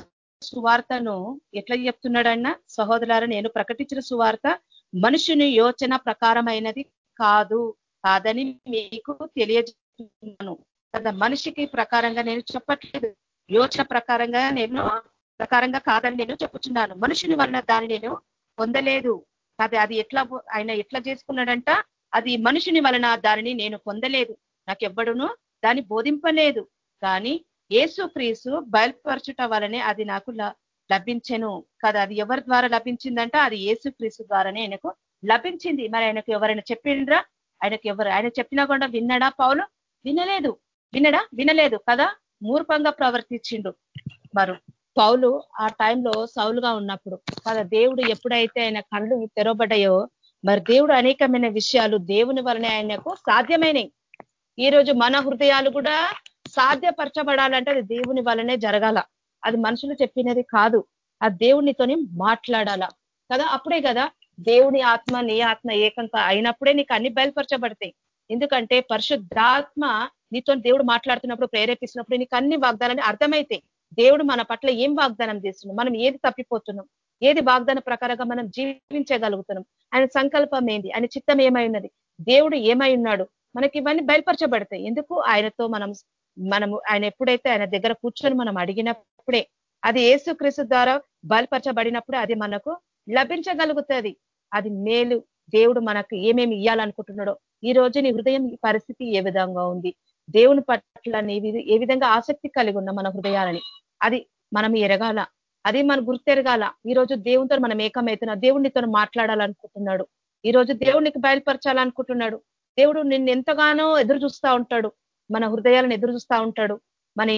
సువార్తను ఎట్లా చెప్తున్నాడన్న? సహోదరులారా నేను ప్రకటించిన సువార్త మనుషుని యోచన ప్రకారమైనది కాదు కాదని మీకు తెలియజేస్తున్నాను. కదా మనిషికి ప్రకారంగా నేను చెప్పట్లేదు. యోచన ప్రకారంగా నేను ప్రకారంగా కాదని నేను చెప్పుచున్నాను. మనుషుని వలన దాన్ని నేను పొందలేదు. అది అది ఎట్లా ఆయన ఎట్లా చేసుకున్నాడంట? అది మనుషుని వలన దానిని నేను పొందలేదు. నాకెవ్వడును దాన్ని బోధింపలేదు. కానీ ఏసు క్రీసు బయలుపరచుట వలనే అది నాకు లభించెను కదా. అది ఎవరి ద్వారా లభించిందంట? అది ఏసు క్రీసు ద్వారానే ఆయనకు లభించింది. మరి ఆయనకు ఎవరైనా చెప్పిండ్రా ఆయనకు ఎవరు ఆయన చెప్పినా కూడా విన్నాడా పౌలు? వినలేదు. వినడా? వినలేదు కదా? మూర్ఖంగా ప్రవర్తించిండు. మరు పౌలు ఆ టైంలో సౌలుగా ఉన్నప్పుడు కదా దేవుడు ఎప్పుడైతే ఆయన కళ్ళు తెరవబడ్డాయో మరి దేవుడు అనేకమైన విషయాలు దేవుని వలనే ఆయనకు సాధ్యమైనవి ఈ రోజు మన హృదయాలు కూడా సాధ్యపరచబడాలంటే అది దేవుని వలనే జరగాల. అది మనుషులు చెప్పినది కాదు. ఆ దేవునితోని మాట్లాడాల. కదా? అప్పుడే కదా దేవుని ఆత్మ నీ ఆత్మ ఏకంత అయినప్పుడే నీకు అన్ని బయలుపరచబడతాయి. ఎందుకంటే పరిశుద్ధాత్మ నీతో దేవుడు మాట్లాడుతున్నప్పుడు ప్రేరేపిస్తున్నప్పుడు నీకు అన్ని వాగ్దానాన్ని అర్థమైతాయి. దేవుడు మన పట్ల ఏం వాగ్దానం చేస్తున్నాం మనం ఏది తప్పిపోతున్నాం? ఏది వాగ్దాన ప్రకారంగా మనం జీవించగలుగుతున్నాం? ఆయన సంకల్పం ఏంది? ఆయన చిత్తం ఏమై ఉన్నది? దేవుడు ఏమై ఉన్నాడు? మనకి ఇవన్నీ బయలుపరచబడతాయి. ఎందుకు? ఆయనతో మనం మనము ఆయన ఎప్పుడైతే ఆయన దగ్గర కూర్చొని మనం అడిగినప్పుడే అది ఏసుక్రీస్తు ద్వారా బయలుపరచబడినప్పుడే అది మనకు లభించగలుగుతుంది. అది మేలు. దేవుడు మనకు ఏమేమి ఇవ్వాలనుకుంటున్నాడో ఈ రోజు నీ హృదయం పరిస్థితి ఏ విధంగా ఉంది? దేవుని పట్ల ఏ విధంగా ఆసక్తి కలిగి ఉన్న మన హృదయాలని? అది మనం ఎరగాల. అది మనం గుర్తెరగాల. ఈ రోజు దేవునితో మనం ఏకమవుతున్నా. దేవుడినితో మాట్లాడాలనుకుంటున్నాడు. ఈ రోజు దేవుడికి బయలుపరచాలనుకుంటున్నాడు. దేవుడు నిన్ను ఎంతగానో ఎదురు చూస్తూ ఉంటాడు. మన హృదయాలను ఎదురు చూస్తూ ఉంటాడు. మన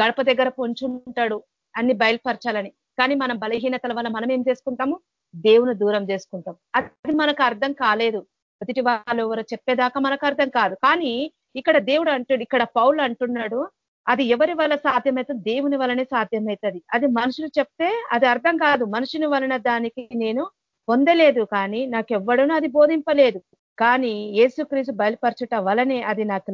గడప దగ్గర పొంచుంటాడు అన్ని బయలుపరచాలని. కానీ మనం బలహీనతల వల్ల మనం ఏం చేసుకుంటాము? దేవుని దూరం చేసుకుంటాం. అది మనకు అర్థం కాలేదు. ప్రతి వాళ్ళు ఎవరో చెప్పేదాకా మనకు అర్థం కాదు. కానీ ఇక్కడ దేవుడు అంటాడు ఇక్కడ పౌలు అంటున్నాడు అది ఎవరి వల్ల సాధ్యమవుతుంది దేవుని వలనే సాధ్యమవుతుంది అది మనుషులు చెప్తే అది అర్థం కాదు. మనుషుని వలన దానికి నేను పొందలేదు కానీ నాకు ఎవ్వడనూ అది బోధింపలేదు. కానీ ఏసుక్రీసు బయలుపరచుట వలనే అది నాకు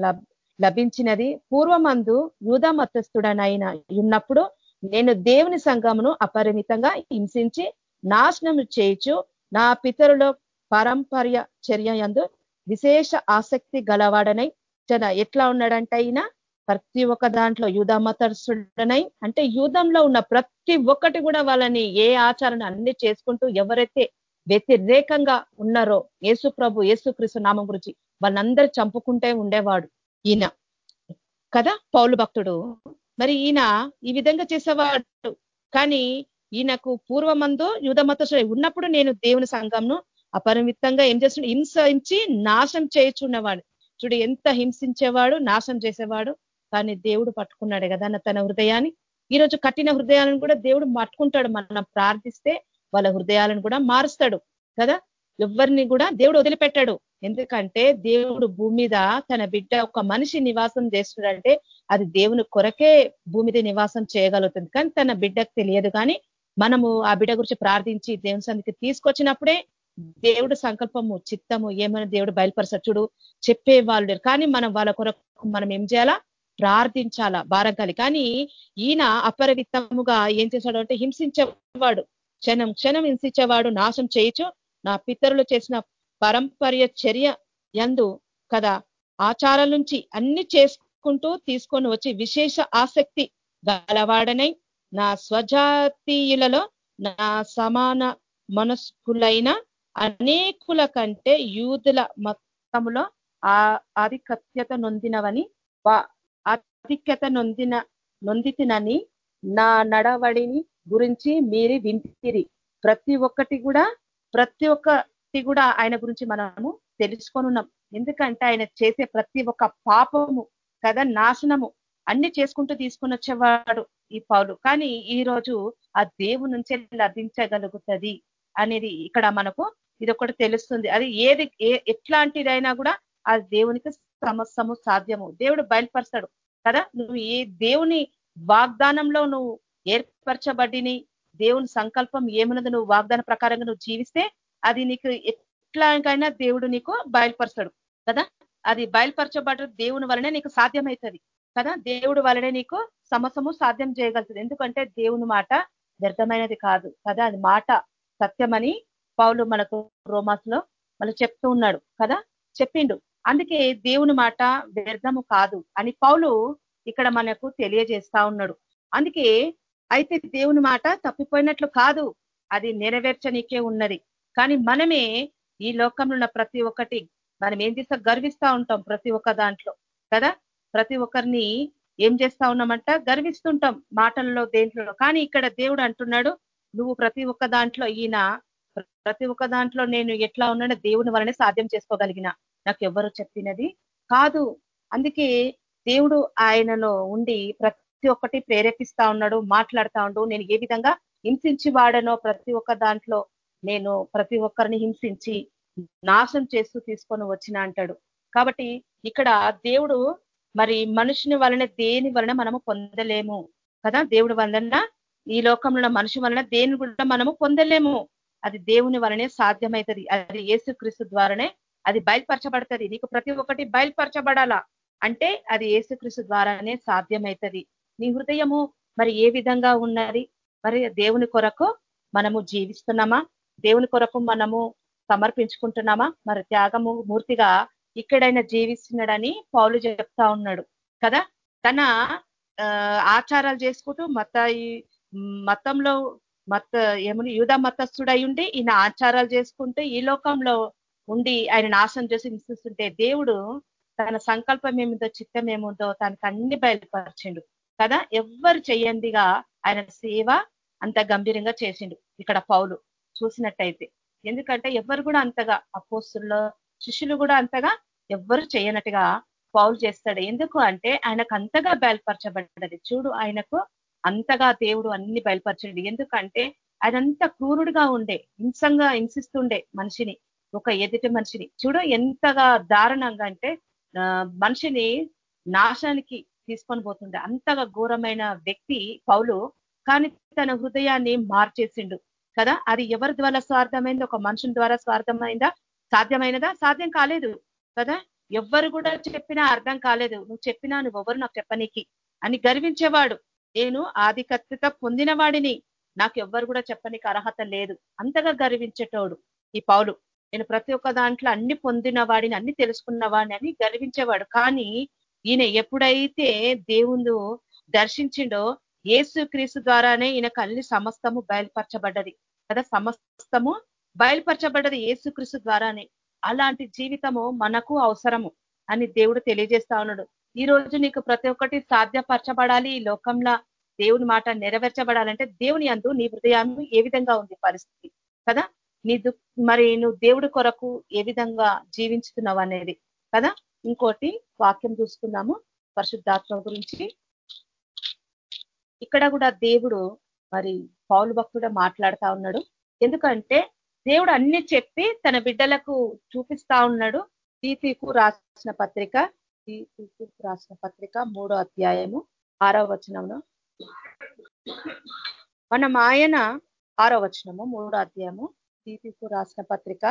లభించినది. పూర్వమందు యూధ మతస్థుడనైన ఉన్నప్పుడు నేను దేవుని సంఘమును అపరిమితంగా హింసించి నాశనం చేయొచ్చు నా పితరుల పారంపర్య చర్య ఎందు విశేష ఆసక్తి గలవాడనై ఎట్లా ఉన్నాడంటే అయినా ప్రతి ఒక్క దాంట్లో యూధమతసుడనై అంటే యూధంలో ఉన్న ప్రతి ఒక్కటి కూడా వాళ్ళని ఏ ఆచరణ అన్ని చేసుకుంటూ ఎవరైతే వ్యతిరేకంగా ఉన్నారో యేసు ప్రభు యేసు క్రీస్తు నామం గురించి వాళ్ళందరూ చంపుకుంటే ఉండేవాడు. ఈయన. కదా పౌలు భక్తుడు? మరి ఈయన ఈ విధంగా చేసేవాడు. కానీ ఈయనకు పూర్వమందు యుధమత ఉన్నప్పుడు నేను దేవుని సంఘంను అపరిమితంగా ఏం చేస్తున్నాడు హింసించి నాశనం చేయుచున్నవాడు. చూడు ఎంత హింసించేవాడు నాశనం చేసేవాడు. కానీ దేవుడు పట్టుకున్నాడు కదా తన హృదయాన్ని. ఈరోజు కట్టిన హృదయాలను కూడా దేవుడు పట్టుకుంటాడు మనం ప్రార్థిస్తే వాళ్ళ హృదయాలను కూడా మారుస్తాడు. కదా? ఎవరిని కూడా దేవుడు వదిలిపెట్టాడు. ఎందుకంటే దేవుడు భూమి మీద తన బిడ్డ ఒక మనిషి నివాసం చేస్తున్నాడంటే అది దేవుని కొరకే భూమి నివాసం చేయగలుగుతుంది. కానీ తన బిడ్డకు తెలియదు. కానీ మనము ఆ బిడ్డ గురించి ప్రార్థించి దేవుని సందికి తీసుకొచ్చినప్పుడే దేవుడు సంకల్పము చిత్తము ఏమైనా దేవుడు బయలుపరచడు చెప్పే వాళ్ళు కానీ మనం వాళ్ళ కొరకు మనం ఏం చేయాలా? ప్రార్థించాలా? భారం కాలి. కానీ ఈయన అపరవిత్తముగా ఏం చేశాడు అంటే హింసించేవాడు. క్షణం క్షణం హింసించేవాడు నాశం చేయొచ్చు. నా పితరులు చేసిన పరంపర్య చర్య ఎందు కదా ఆచారాల నుంచి అన్ని చేసుకుంటూ తీసుకొని వచ్చి విశేష ఆసక్తి గలవాడనై నా స్వజాతీయులలో నా సమాన మనస్కులైన అనేకుల కంటే యూదుల మొత్తములో ఆ ఆధిక్యత నొందినవని ఆధిక్యత నొందిన నొందితినని నా నడవడిని గురించి మీరు వింటిరి. ప్రతి ఒక్కటి కూడా ప్రతి ఒక్కటి కూడా ఆయన గురించి మనము తెలుసుకొని ఎందుకంటే ఆయన చేసే ప్రతి ఒక్క పాపము కదా నాశనము అన్ని చేసుకుంటూ తీసుకుని వచ్చేవాడు ఈ పౌలు. కానీ ఈ రోజు ఆ దేవుని నుంచే లభించగలుగుతుంది అనేది ఇక్కడ మనకు ఇది ఒకటి తెలుస్తుంది. అది ఏది ఎట్లాంటిదైనా కూడా ఆ దేవునికి సమస్తము సాధ్యము. దేవుడు బయలుపరుస్తాడు కదా. నువ్వు ఏ దేవుని వాగ్దానంలో నువ్వు ఏర్పరచబడిని దేవుని సంకల్పం ఏమున్నది? నువ్వు వాగ్దాన ప్రకారంగా నువ్వు జీవిస్తే అది నీకు ఎట్లాగైనా దేవుడు నీకు బయలుపరచడు కదా? అది బయలుపరచబడ్డ దేవుని వలనే నీకు సాధ్యమవుతుంది కదా? దేవుడు వలనే నీకు సమసము సాధ్యం చేయగలుగుతుంది. ఎందుకంటే దేవుని మాట వ్యర్థమైనది కాదు కదా? అది మాట సత్యమని పౌలు మనకు రోమాస్లో మళ్ళీ చెప్తూ ఉన్నాడు కదా? చెప్పిండు. అందుకే దేవుని మాట వ్యర్థము కాదు అని పౌలు ఇక్కడ మనకు తెలియజేస్తా ఉన్నాడు. అందుకే అయితే దేవుని మాట తప్పిపోయినట్లు కాదు. అది నెరవేర్చనికే ఉన్నది. కానీ మనమే ఈ లోకంలో ఉన్న ప్రతి ఒక్కటి మనం ఏం చేస్తా గర్విస్తా ఉంటాం ప్రతి ఒక్క దాంట్లో కదా? ప్రతి ఒక్కరిని ఏం చేస్తా ఉన్నామంట? గర్విస్తుంటాం మాటల్లో దేంట్లో. కానీ ఇక్కడ దేవుడు అంటున్నాడు నువ్వు ప్రతి ఒక్క దాంట్లో ఈయన ప్రతి ఒక్క దాంట్లో నేను ఎట్లా ఉన్నానో దేవుని వలనే సాధ్యం చేసుకోగలిగిన. నాకు ఎవరు చెప్పినది కాదు. అందుకే దేవుడు ఆయనలో ఉండి ప్రతి ప్రతి ఒక్కటి ప్రేరేపిస్తా ఉన్నాడు మాట్లాడుతా ఉండు. నేను ఏ విధంగా హింసించి వాడనో ప్రతి ఒక్క దాంట్లో నేను ప్రతి ఒక్కరిని హింసించి నాశనం చేస్తూ తీసుకొని వచ్చిన అంటాడు. కాబట్టి ఇక్కడ దేవుడు మరి మనుషుని వలన దేని వలన మనము పొందలేము కదా? దేవుడి వలన ఈ లోకంలో మనిషి వలన దేని కూడా మనము పొందలేము? అది దేవుని వలనే సాధ్యమవుతుంది అది ఏసుక్రీస్తు ద్వారానే అది బయలుపరచబడుతుంది. నీకు ప్రతి ఒక్కటి బయలుపరచబడాలా? అంటే అది ఏసుక్రీస్తు ద్వారానే సాధ్యమవుతుంది నీ హృదయము మరి ఏ విధంగా ఉన్నది? మరి దేవుని కొరకు మనము జీవిస్తున్నామా? దేవుని కొరకు మనము సమర్పించుకుంటున్నామా? మరి త్యాగము మూర్తిగా ఇక్కడైనా జీవిస్తున్నాడని పౌలు చెప్తా ఉన్నాడు కదా? తన ఆచారాలు చేసుకుంటూ మత మతంలో మత ఏమని యూధ మతస్థుడై ఉండి ఈయన ఆచారాలు చేసుకుంటూ ఈ లోకంలో ఉండి ఆయన నాశనం చేసి హింసిస్తుంటే దేవుడు తన సంకల్పం ఏముందో చిత్తం ఏముందో తనకు అన్ని బయలుపరిచిండు. కదా? ఎవ్వరు చెయ్యందిగా ఆయన సేవ అంత గంభీరంగా చేసిండు ఇక్కడ పౌలు చూసినట్టయితే. ఎందుకంటే ఎవ్వరు కూడా అంతగా అపోస్తుల్లో శిష్యులు కూడా అంతగా ఎవ్వరు చేయనట్టుగా పౌలు చేస్తాడు. ఎందుకు అంటే ఆయనకు అంతగా బయలుపరచబడ్డది. చూడు ఆయనకు అంతగా దేవుడు అన్ని బయలుపరచండి. ఎందుకంటే ఆయనంత క్రూరుడుగా ఉండే హింసంగా హింసిస్తుండే మనిషిని ఒక ఎదుటి మనిషిని. చూడు ఎంతగా దారుణంగా అంటే మనిషిని నాశానికి తీసుకొని పోతుండే. అంతగా ఘోరమైన వ్యక్తి పౌలు కానీ తన హృదయాన్ని మార్చేసిండు. కదా? అది ఎవరి ద్వారా స్వార్థమైంది? ఒక మనుషుని ద్వారా స్వార్థమైందా? సాధ్యమైనదా? సాధ్యం కాలేదు. కదా? ఎవ్వరు కూడా చెప్పినా అర్థం కాలేదు. నువ్వు చెప్పినా నువ్వు ఎవరు నాకు చెప్పనీకి? అని గర్వించేవాడు. నేను ఆధికత్యత పొందిన వాడిని. నాకు ఎవ్వరు కూడా చెప్పనీకి అర్హత లేదు. అంతగా గర్వించేటోడు ఈ పౌలు. నేను ప్రతి ఒక్క దాంట్లో అన్ని పొందిన వాడిని అన్ని తెలుసుకున్న వాడిని అని గర్వించేవాడు. కానీ ఈయన ఎప్పుడైతే దేవుడు దర్శించిండో ఏసు క్రీస్తు ద్వారానే ఈయన అన్ని సమస్తము బయలుపరచబడ్డది. కదా? సమస్తము బయలుపరచబడ్డది ఏసుక్రీస్తు ద్వారానే. అలాంటి జీవితము మనకు అవసరము అని దేవుడు తెలియజేస్తా ఉన్నాడు. ఈ రోజు నీకు ప్రతి ఒక్కటి సాధ్యపరచబడాలి. ఈ లోకంలో దేవుని మాట నెరవేర్చబడాలంటే దేవుని అందు నీ హృదయాన్ని ఏ విధంగా ఉంది పరిస్థితి? కదా? నీ మరి నువ్వు దేవుడి కొరకు ఏ విధంగా జీవించుతున్నావు అనేది? కదా? ఇంకోటి వాక్యం చూసుకుందాము పరిశుద్ధాత్మ గురించి. ఇక్కడ కూడా దేవుడు మరి పౌలు భక్తుడు మాట్లాడుతా ఉన్నాడు. ఎందుకంటే దేవుడు అన్ని చెప్పి తన బిడ్డలకు చూపిస్తా ఉన్నాడు. తీతీకు రాసిన పత్రిక తీతీకు రాసిన పత్రిక మూడో అధ్యాయము ఆరో వచనంలో మనం ఆయన ఆరో వచనము మూడో అధ్యాయము తీతీకు రాసిన పత్రిక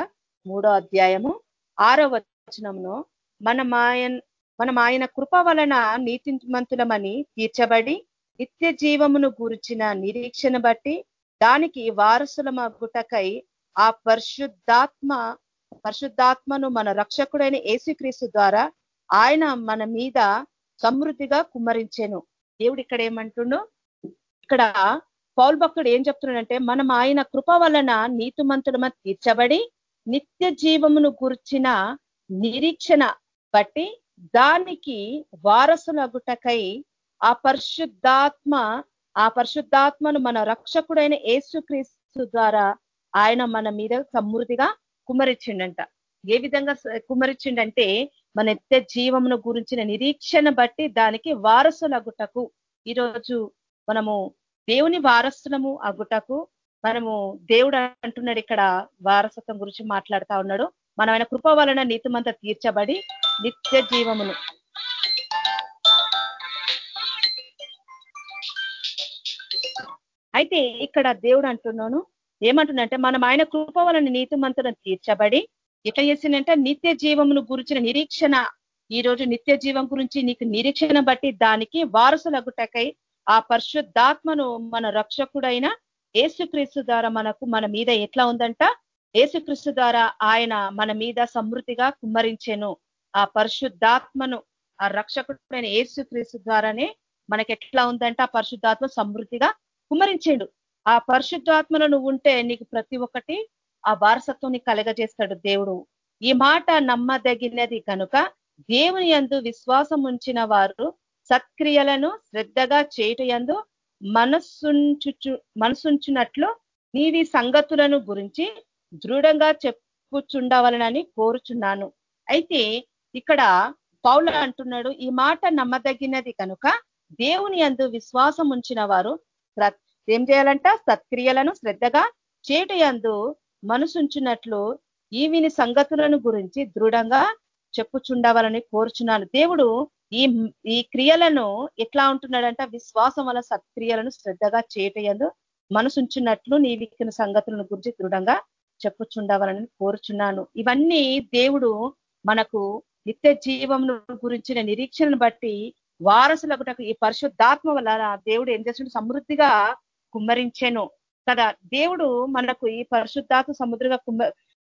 మూడో అధ్యాయము ఆరో వచనంలో మనం ఆయన మనం ఆయన కృప వలన నీతిమంతులమని తీర్చబడి నిత్య జీవమును గురిచిన నిరీక్షణ బట్టి దానికి వారసులమగుటకై ఆ పరిశుద్ధాత్మ పరిశుద్ధాత్మను మన రక్షకుడైన ఏసుక్రీస్తు ద్వారా ఆయన మన మీద సమృద్ధిగా కుమ్మరించాను. దేవుడు ఇక్కడ ఏమంటుండో ఇక్కడ పౌల్ భక్తుడు ఏం చెప్తున్నాడంటే మనం ఆయన కృప వలన నీతిమంతులమ తీర్చబడి నిత్య జీవమును గుర్చిన నిరీక్షణ బట్టి దానికి వారసులగుటకై ఆ పరిశుద్ధాత్మ ఆ పరిశుద్ధాత్మను మన రక్షకుడైన యేసుక్రీస్తు ద్వారా ఆయన మన మీద సమృద్ధిగా కుమరించిండంట. ఏ విధంగా కుమరిచిండంటే మన నిత్య జీవమును గురించిన నిరీక్షణ బట్టి దానికి వారసులగుటకు ఈరోజు మనము దేవుని వారసులము అగుటకు మనము దేవుడు అంటున్నాడు ఇక్కడ వారసత్వం గురించి మాట్లాడుతా ఉన్నాడు. మనం ఆయన కృప వలన నీతిమంతా తీర్చబడి నిత్య జీవమును. అయితే ఇక్కడ దేవుడు అంటున్నాను ఏమంటున్నంటే మనం ఆయన కృప వలన నీతిమంతులను తీర్చబడి ఎట్లా చేసిందంటే నిత్య జీవమును గురించిన నిరీక్షణ ఈ రోజు నిత్య జీవం గురించి నీకు నిరీక్షణ బట్టి దానికి వారసులగుటకై ఆ పరిశుద్ధాత్మను మన రక్షకుడైన ఏసుక్రీస్తు ద్వారా మనకు మన మీద ఎట్లా ఉందంట? ఏసుక్రీస్తు ద్వారా ఆయన మన మీద సమృద్ధిగా కుమ్మరించెను. ఆ పరిశుద్ధాత్మను ఆ రక్షకుడైన ఏసుక్రీస్తు ద్వారానే మనకి ఎట్లా ఉందంటే ఆ పరిశుద్ధాత్మ సమృద్ధిగా కుమ్మరించాడు. ఆ పరిశుద్ధాత్మను నువ్వు ఉంటే నీకు ప్రతి ఒక్కటి ఆ వారసత్వం కలగజేస్తాడు దేవుడు. ఈ మాట నమ్మదగినది కనుక దేవుని ఎందు విశ్వాసం ఉంచిన వారు సత్క్రియలను శ్రద్ధగా చేయుట యందు మనస్సుంచు మనసుంచునట్లు నీవి సంగతులను గురించి దృఢంగా చెప్పుచుండవలనని కోరుచున్నాను. అయితే ఇక్కడ పౌలు అంటున్నాడు ఈ మాట నమ్మదగినది కనుక దేవుని అందు విశ్వాసం ఉంచిన వారు ఏం చేయాలంట? సత్క్రియలను శ్రద్ధగా చేటు యందు మనసుంచినట్లు ఈవిని సంగతులను గురించి దృఢంగా చెప్పుచుండవాలని కోరుచున్నాను. దేవుడు ఈ ఈ క్రియలను ఎట్లా ఉంటున్నాడంట? విశ్వాసం వల్ల సత్క్రియలను శ్రద్ధగా చేయటందు మనసుంచున్నట్లు నీవిక్కిన సంగతులను గురించి దృఢంగా చెప్పుచుండవాలని కోరుచున్నాను. ఇవన్నీ దేవుడు మనకు నిత్య జీవం గురించిన నిరీక్షణను బట్టి వారసులకు ఈ పరిశుద్ధాత్మ వల్ల దేవుడు ఏం చేస్తుంటే సమృద్ధిగా కుమ్మరించాను. కదా దేవుడు మనకు ఈ పరిశుద్ధాత్మ సముద్రగా కుమ్మ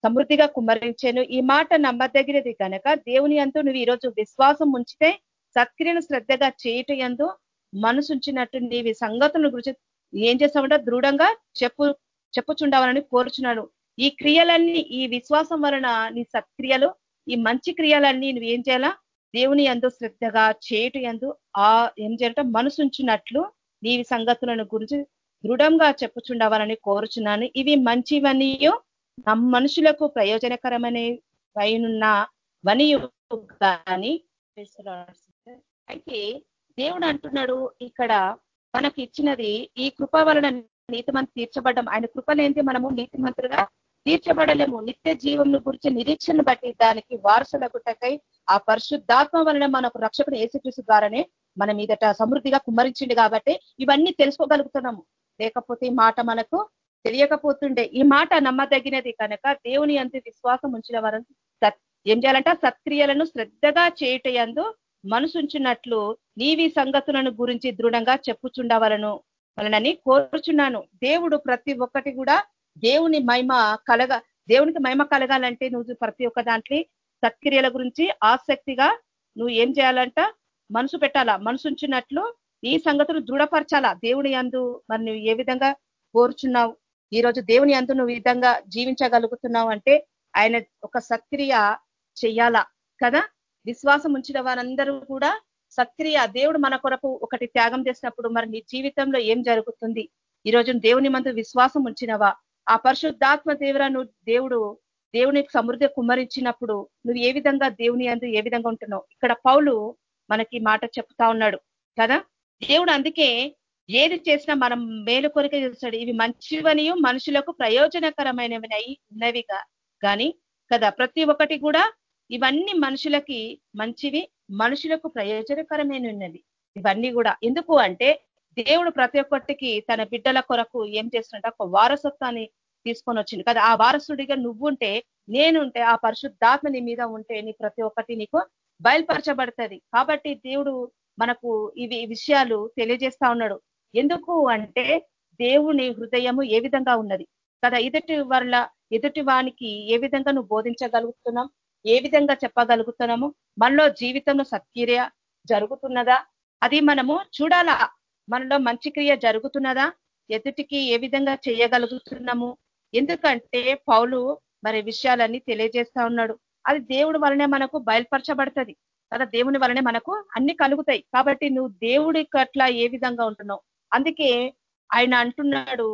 సమృద్ధిగా కుమ్మరించాను. ఈ మాట నమ్మదగినది కనుక దేవుని అంతా నువ్వు ఈరోజు విశ్వాసం ఉంచితే సత్క్రియను శ్రద్ధగా చేయట ఎందు మనసుంచినట్టు నీవి సంగతుల గురించి ఏం చేస్తామంటే దృఢంగా చెప్పు చెప్పుచుండవాలని కోరుచున్నాను. ఈ క్రియలన్నీ ఈ విశ్వాసం వలన నీ సత్క్రియలు ఈ మంచి క్రియలన్నీ నువ్వు ఏం చేయాలా? దేవుని ఎందు శ్రద్ధగా చేయటు ఎందు ఆ ఏం చేయాలంటే మనసుంచినట్లు నీవి సంగతులను గురించి దృఢంగా చెప్పుచుండవాలని కోరుచున్నాను. ఇవి మంచివనియో మనుషులకు ప్రయోజనకరమైన పైనున్న వనియు కానీ అయితే దేవుడు అంటున్నాడు ఇక్కడ మనకి ఇచ్చినది ఈ కృప వలన నీతిమంతి తీర్చబడ్డం. ఆయన కృపలేంది? మనము నీతిమంతులుగా తీర్చబడలేము. నిత్య జీవం గురించి నిరీక్షణ బట్టి దానికి వారసులగుటకై ఆ పరిశుద్ధాత్మ వలన మనకు రక్షకుడు ఏసుక్రీసు ద్వారానే మన మీదట సమృద్ధిగా కుమ్మరించింది కాబట్టి ఇవన్నీ తెలుసుకోగలుగుతున్నాము. లేకపోతే ఈ మాట మనకు తెలియకపోతుండే. ఈ మాట నమ్మదగినది కనుక దేవుని అంత విశ్వాసం ఉంచిన వారు ఏం చేయాలంట? సత్క్రియలను శ్రద్ధగా చేయటయందు మనసుంచినట్లు నీవి సంగతులను గురించి దృఢంగా చెప్పుచుండవలను వలనని కోరుచున్నాను. దేవుడు ప్రతి ఒక్కటి కూడా దేవుని మహిమ కలగ దేవునికి మహిమ కలగాలంటే నువ్వు ప్రతి ఒక్క దాంట్లో సత్క్రియల గురించి ఆసక్తిగా నువ్వు ఏం చేయాలంట? మనసు పెట్టాలా? మనసుంచినట్లు ఈ సంగతులు దృఢపరచాలా? దేవుని అందు మరి నువ్వు ఏ విధంగా కోరుచున్నావు? ఈ రోజు దేవుని అందు నువ్వు విధంగా జీవించగలుగుతున్నావు అంటే ఆయన ఒక సత్క్రియ చెయ్యాలా? కదా? విశ్వాసం ఉంచిన వారందరూ కూడా సత్క్రియ దేవుడు మన కొరకు ఒకటి త్యాగం చేసినప్పుడు మరి నీ జీవితంలో ఏం జరుగుతుంది? ఈ రోజు దేవుని మందు విశ్వాసం ఉంచినవా? ఆ పరిశుద్ధాత్మ తీవ్ర నువ్వు దేవుడు దేవుని సమృద్ధి కుమ్మరించినప్పుడు నువ్వు ఏ విధంగా దేవుని అందు ఏ విధంగా ఉంటున్నావు? ఇక్కడ పౌలు మనకి మాట చెప్తా ఉన్నాడు. కదా? దేవుడు అందుకే ఏది చేసినా మనం మేలు కొరికే చేస్తాడు. ఇవి మంచివనియు మనుషులకు ప్రయోజనకరమైనవి ఉన్నవిగా కానీ కదా ప్రతి ఒక్కటి కూడా ఇవన్నీ మనుషులకి మంచివి మనుషులకు ప్రయోజనకరమైనవి ఇవన్నీ కూడా ఎందుకు అంటే దేవుడు ప్రతి ఒక్కటికి తన బిడ్డల కొరకు ఏం చేస్తున్నట్టు ఒక వారసత్వాన్ని తీసుకొని వచ్చింది కదా ఆ వారసుడిగా నువ్వుంటే నేనుంటే ఆ పరిశుద్ధాత్మ నీ మీద ఉంటే నీ ప్రతి ఒక్కటి నీకు బయలుపరచబడుతుంది. కాబట్టి దేవుడు మనకు ఇవి విషయాలు తెలియజేస్తా ఉన్నాడు. ఎందుకు అంటే దేవుని హృదయము ఏ విధంగా ఉన్నది? కదా ఎదుటి వల్ల ఎదుటి వానికి ఏ విధంగా నువ్వు బోధించగలుగుతున్నాం? ఏ విధంగా చెప్పగలుగుతున్నాము? మనలో జీవితంలో సత్క్రియ జరుగుతున్నదా? అది మనము చూడాలా? మనలో మంచి క్రియ జరుగుతున్నదా? ఎదుటికి ఏ విధంగా చేయగలుగుతున్నాము? ఎందుకంటే పౌలు మరి విషయాలన్నీ తెలియజేస్తా ఉన్నాడు. అది దేవుడి వలనే మనకు బయలుపరచబడుతుంది. కదా దేవుని వలనే మనకు అన్ని కలుగుతాయి. కాబట్టి నువ్వు దేవుడి అట్లా ఏ విధంగా ఉంటున్నావు? అందుకే ఆయన అంటున్నాడు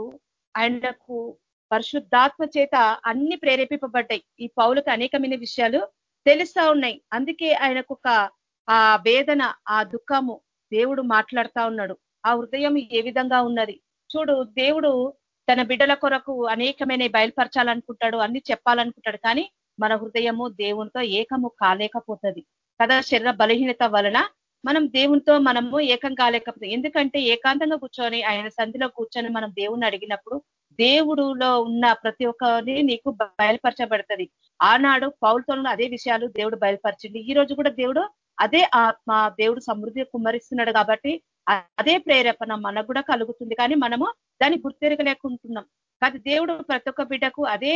ఆయనకు పరిశుద్ధాత్మ చేత అన్ని ప్రేరేపింపబడ్డాయి. ఈ పౌలకు అనేకమైన విషయాలు తెలుస్తా ఉన్నాయి. అందుకే ఆయనకు ఒక ఆ వేదన ఆ దుఃఖము దేవుడు మాట్లాడుతా ఉన్నాడు. ఆ హృదయం ఏ విధంగా ఉన్నది? చూడు దేవుడు తన బిడ్డల కొరకు అనేకమైన బయలుపరచాలనుకుంటాడు అన్ని చెప్పాలనుకుంటాడు కానీ మన హృదయము దేవునితో ఏకము కాలేకపోతుంది. కదా శరీర బలహీనత వలన మనం దేవునితో మనము ఏకం కాలేకపోతుంది. ఎందుకంటే ఏకాంతంగా కూర్చొని ఆయన సంధిలో కూర్చొని మనం దేవుణ్ణి అడిగినప్పుడు దేవుడులో ఉన్న ప్రతి ఒక్కరిని నీకు బయలుపరచబడుతుంది. ఆనాడు పౌలతో అదే విషయాలు దేవుడు బయలుపరిచింది. ఈ రోజు కూడా దేవుడు అదే ఆత్మ దేవుడు సమృద్ధి కుమ్మరిస్తున్నాడు కాబట్టి అదే ప్రేరేపణ మనకు కూడా కలుగుతుంది. కానీ మనము దాన్ని గుర్తెరగలేకుంటున్నాం. కానీ దేవుడు ప్రతి ఒక్క బిడ్డకు అదే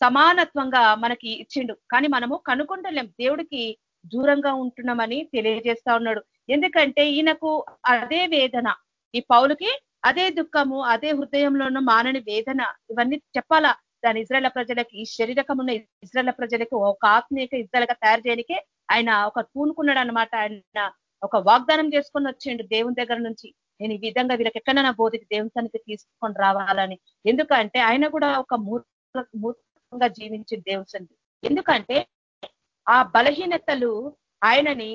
సమానత్వంగా మనకి ఇచ్చిండు. కానీ మనము కనుకుంటలేం దేవుడికి దూరంగా ఉంటున్నామని తెలియజేస్తా ఉన్నాడు. ఎందుకంటే ఈయనకు అదే వేదన. ఈ పౌలకి అదే దుఃఖము అదే హృదయంలోనూ మానని వేదన ఇవన్నీ చెప్పాలా? దాని ఇజ్రాయల ప్రజలకి ఈ శరీరకం ఉన్న ఇజ్రాయల ప్రజలకు ఒక ఆత్మీయక ఇజ్రాయలుగా తయారు చేయడానికే ఆయన ఒక పూనుకున్నాడు అనమాట ఆయన ఒక వాగ్దానం చేసుకొని వచ్చిండు దేవుని దగ్గర నుంచి. నేను ఈ విధంగా వీళ్ళకి ఎక్కడైనా బోధికి దేవుని సన్నిధి తీసుకొని రావాలని. ఎందుకంటే ఆయన కూడా ఒక మూర్ఖంగా జీవించింది దేవుని సన్నిధి. ఎందుకంటే ఆ బలహీనతలు ఆయనని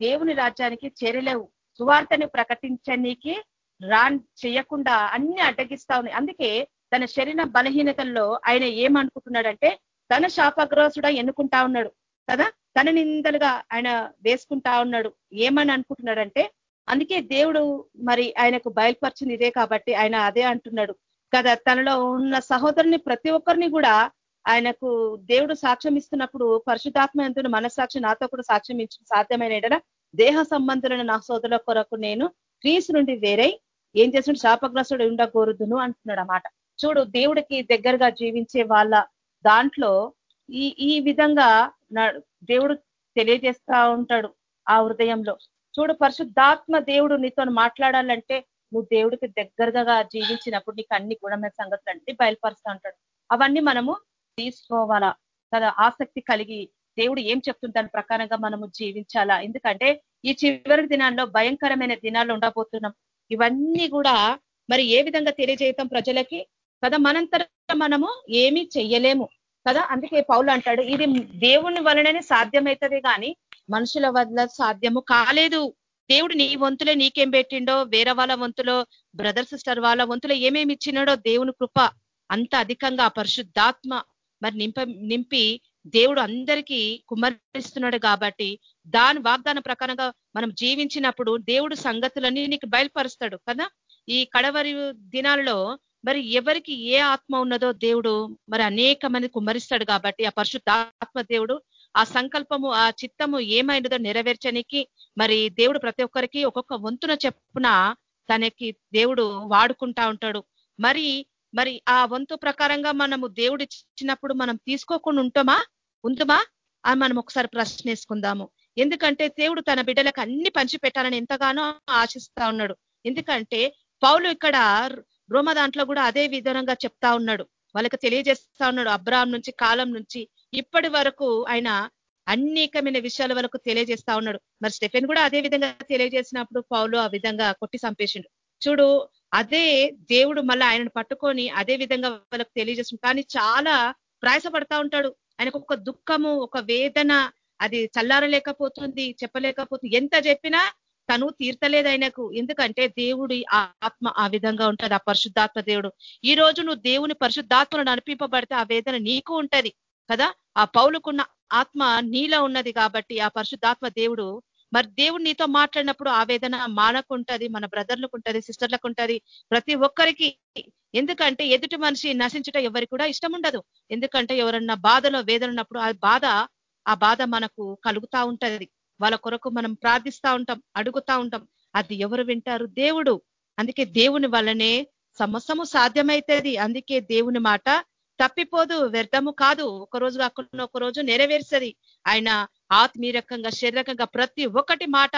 దేవుని రాజ్యానికి చేరలేవు. సువార్తని ప్రకటించనీకి రాన్ చేయకుండా అన్ని అడ్డగిస్తా ఉన్నాయి. అందుకే తన శరీర బలహీనతల్లో ఆయన ఏమనుకుంటున్నాడంటే తన శాపగ్రహసుడా ఎన్నుకుంటా ఉన్నాడు. కదా? తన నిందలుగా ఆయన వేసుకుంటా ఉన్నాడు. ఏమని అనుకుంటున్నాడంటే అందుకే దేవుడు మరి ఆయనకు బయలుపరిచింది ఇదే కాబట్టి ఆయన అదే అంటున్నాడు. కదా? తనలో ఉన్న సహోదరుని ప్రతి ఒక్కరిని కూడా ఆయనకు దేవుడు సాక్ష్యం ఇస్తున్నప్పుడు పరిశుధాత్మ ఎంతున్న మనస్సాక్షి నాతో కూడా సాక్ష్యం ఇచ్చి సాధ్యమైన దేహ సంబంధులను నా సోదరుల కొరకు నేను క్రీస్ నుండి వేరై ఏం చేసిన శాపగ్రస్తుడు ఉండకూరుదును అంటున్నాడు అన్నమాట. చూడు దేవుడికి దగ్గరగా జీవించే వాళ్ళ దాంట్లో ఈ ఈ విధంగా దేవుడు తెలియజేస్తా ఉంటాడు ఆ హృదయంలో. చూడు పరిశుద్ధాత్మ దేవుడు నీతో మాట్లాడాలంటే నువ్వు దేవుడికి దగ్గరగా జీవించినప్పుడు నీకు అన్ని గుణమైన సంగతులు అంటే బయలుపరుస్తూ ఉంటాడు. అవన్నీ మనము తీసుకోవాలా? కదా ఆసక్తి కలిగి దేవుడు ఏం చెప్తుంది దాని ప్రకారంగా మనము జీవించాలా? ఎందుకంటే ఈ చివరి దినాల్లో భయంకరమైన దినాల్లో ఉండబోతున్నాం. ఇవన్నీ కూడా మరి ఏ విధంగా తెలియజేయటం ప్రజలకి? కదా మనంతర మనము ఏమీ చెయ్యలేము. కదా? అందుకే పౌలు అంటాడు ఇది దేవుని వలననే సాధ్యమవుతుంది కానీ మనుషుల వల్ల సాధ్యము కాలేదు. దేవుడు నీ వంతులో నీకేం పెట్టిండో? వేరే వాళ్ళ వంతులో బ్రదర్ సిస్టర్ వాళ్ళ వంతులో ఏమేమి ఇచ్చినాడో దేవుని కృప అంత అధికంగా పరిశుద్ధాత్మ మరి నింప నింపి దేవుడు అందరికీ కుమరిస్తున్నాడు కాబట్టి దాని వాగ్దాన ప్రకారంగా మనం జీవించినప్పుడు దేవుడు సంగతులన్నీ నీకు బయలుపరుస్తాడు కదా? ఈ కడవరి దినాల్లో మరి ఎవరికి ఏ ఆత్మ ఉన్నదో దేవుడు మరి అనేక మంది కుమ్మరిస్తాడు కాబట్టి ఆ పరిశుద్ధాత్మ దేవుడు ఆ సంకల్పము ఆ చిత్తము ఏమైనదో నెరవేర్చనికి మరి దేవుడు ప్రతి ఒక్కరికి ఒక్కొక్క వంతున చెప్పున తనకి దేవుడు వాడుకుంటా ఉంటాడు. మరి మరి ఆ వంతు ప్రకారంగా మనము దేవుడు ఇచ్చినప్పుడు మనం తీసుకోకుండా ఉంటామా? ఉంటుమా? అని మనం ఒకసారి ప్రశ్నేసుకుందాము. ఎందుకంటే దేవుడు తన బిడ్డలకు అన్ని పంచిపెట్టాలని ఎంతగానో ఆశిస్తా ఉన్నాడు. ఎందుకంటే పౌలు ఇక్కడ రోమ దాంట్లో కూడా అదే విధానంగా చెప్తా ఉన్నాడు. వాళ్ళకి తెలియజేస్తా ఉన్నాడు అబ్రాహం నుంచి కాలం నుంచి. ఇప్పటి వరకు ఆయన అనేకమైన విషయాల వరకు తెలియజేస్తా ఉన్నాడు. మరి స్టెఫెన్ కూడా అదే విధంగా తెలియజేసినప్పుడు పౌలు ఆ విధంగా కొట్టి చంపేసిండు. చూడు అదే దేవుడు మళ్ళీ ఆయనను పట్టుకొని అదే విధంగా వాళ్ళకు తెలియజేస్తుంది కానీ చాలా ప్రయాసపడతా ఉంటాడు. ఆయనకు ఒక దుఃఖము ఒక వేదన అది చల్లారలేకపోతుంది చెప్పలేకపోతుంది. ఎంత చెప్పినా తను తీర్తలేదు ఆయనకు ఎందుకంటే దేవుడి ఆత్మ ఆ విధంగా ఉంటుంది ఆ పరిశుద్ధాత్మ దేవుడు. ఈ రోజు నువ్వు దేవుని పరిశుద్ధాత్మను నడిపింపబడితే ఆ వేదన నీకు ఉంటది కదా? ఆ పౌలుకున్న ఆత్మ నీలో ఉన్నది కాబట్టి ఆ పరిశుద్ధాత్మ దేవుడు మరి దేవుడు నీతో మాట్లాడినప్పుడు ఆ వేదన మానకుంటది మన బ్రదర్లకు ఉంటది సిస్టర్లకు ఉంటది ప్రతి ఒక్కరికి. ఎందుకంటే ఎదుటి మనిషి నశించుట ఎవరికి కూడా ఇష్టం ఉండదు ఎందుకంటే ఎవరన్నా బాధలో వేదన ఉన్నప్పుడు ఆ బాధ ఆ బాధ మనకు కలుగుతా ఉంటది. వాళ్ళ కొరకు మనం ప్రార్థిస్తా ఉంటాం అడుగుతా ఉంటాం. అది ఎవరు వింటారు? దేవుడు. అందుకే దేవుని వల్లనే సమస్తము సాధ్యమైతుంది. అందుకే దేవుని మాట తప్పిపోదు వ్యర్థము కాదు. ఒక రోజు కాకుండా ఒక రోజు నెరవేర్చది ఆయన ఆత్మీయరకంగా శరీరకంగా ప్రతి ఒక్కటి మాట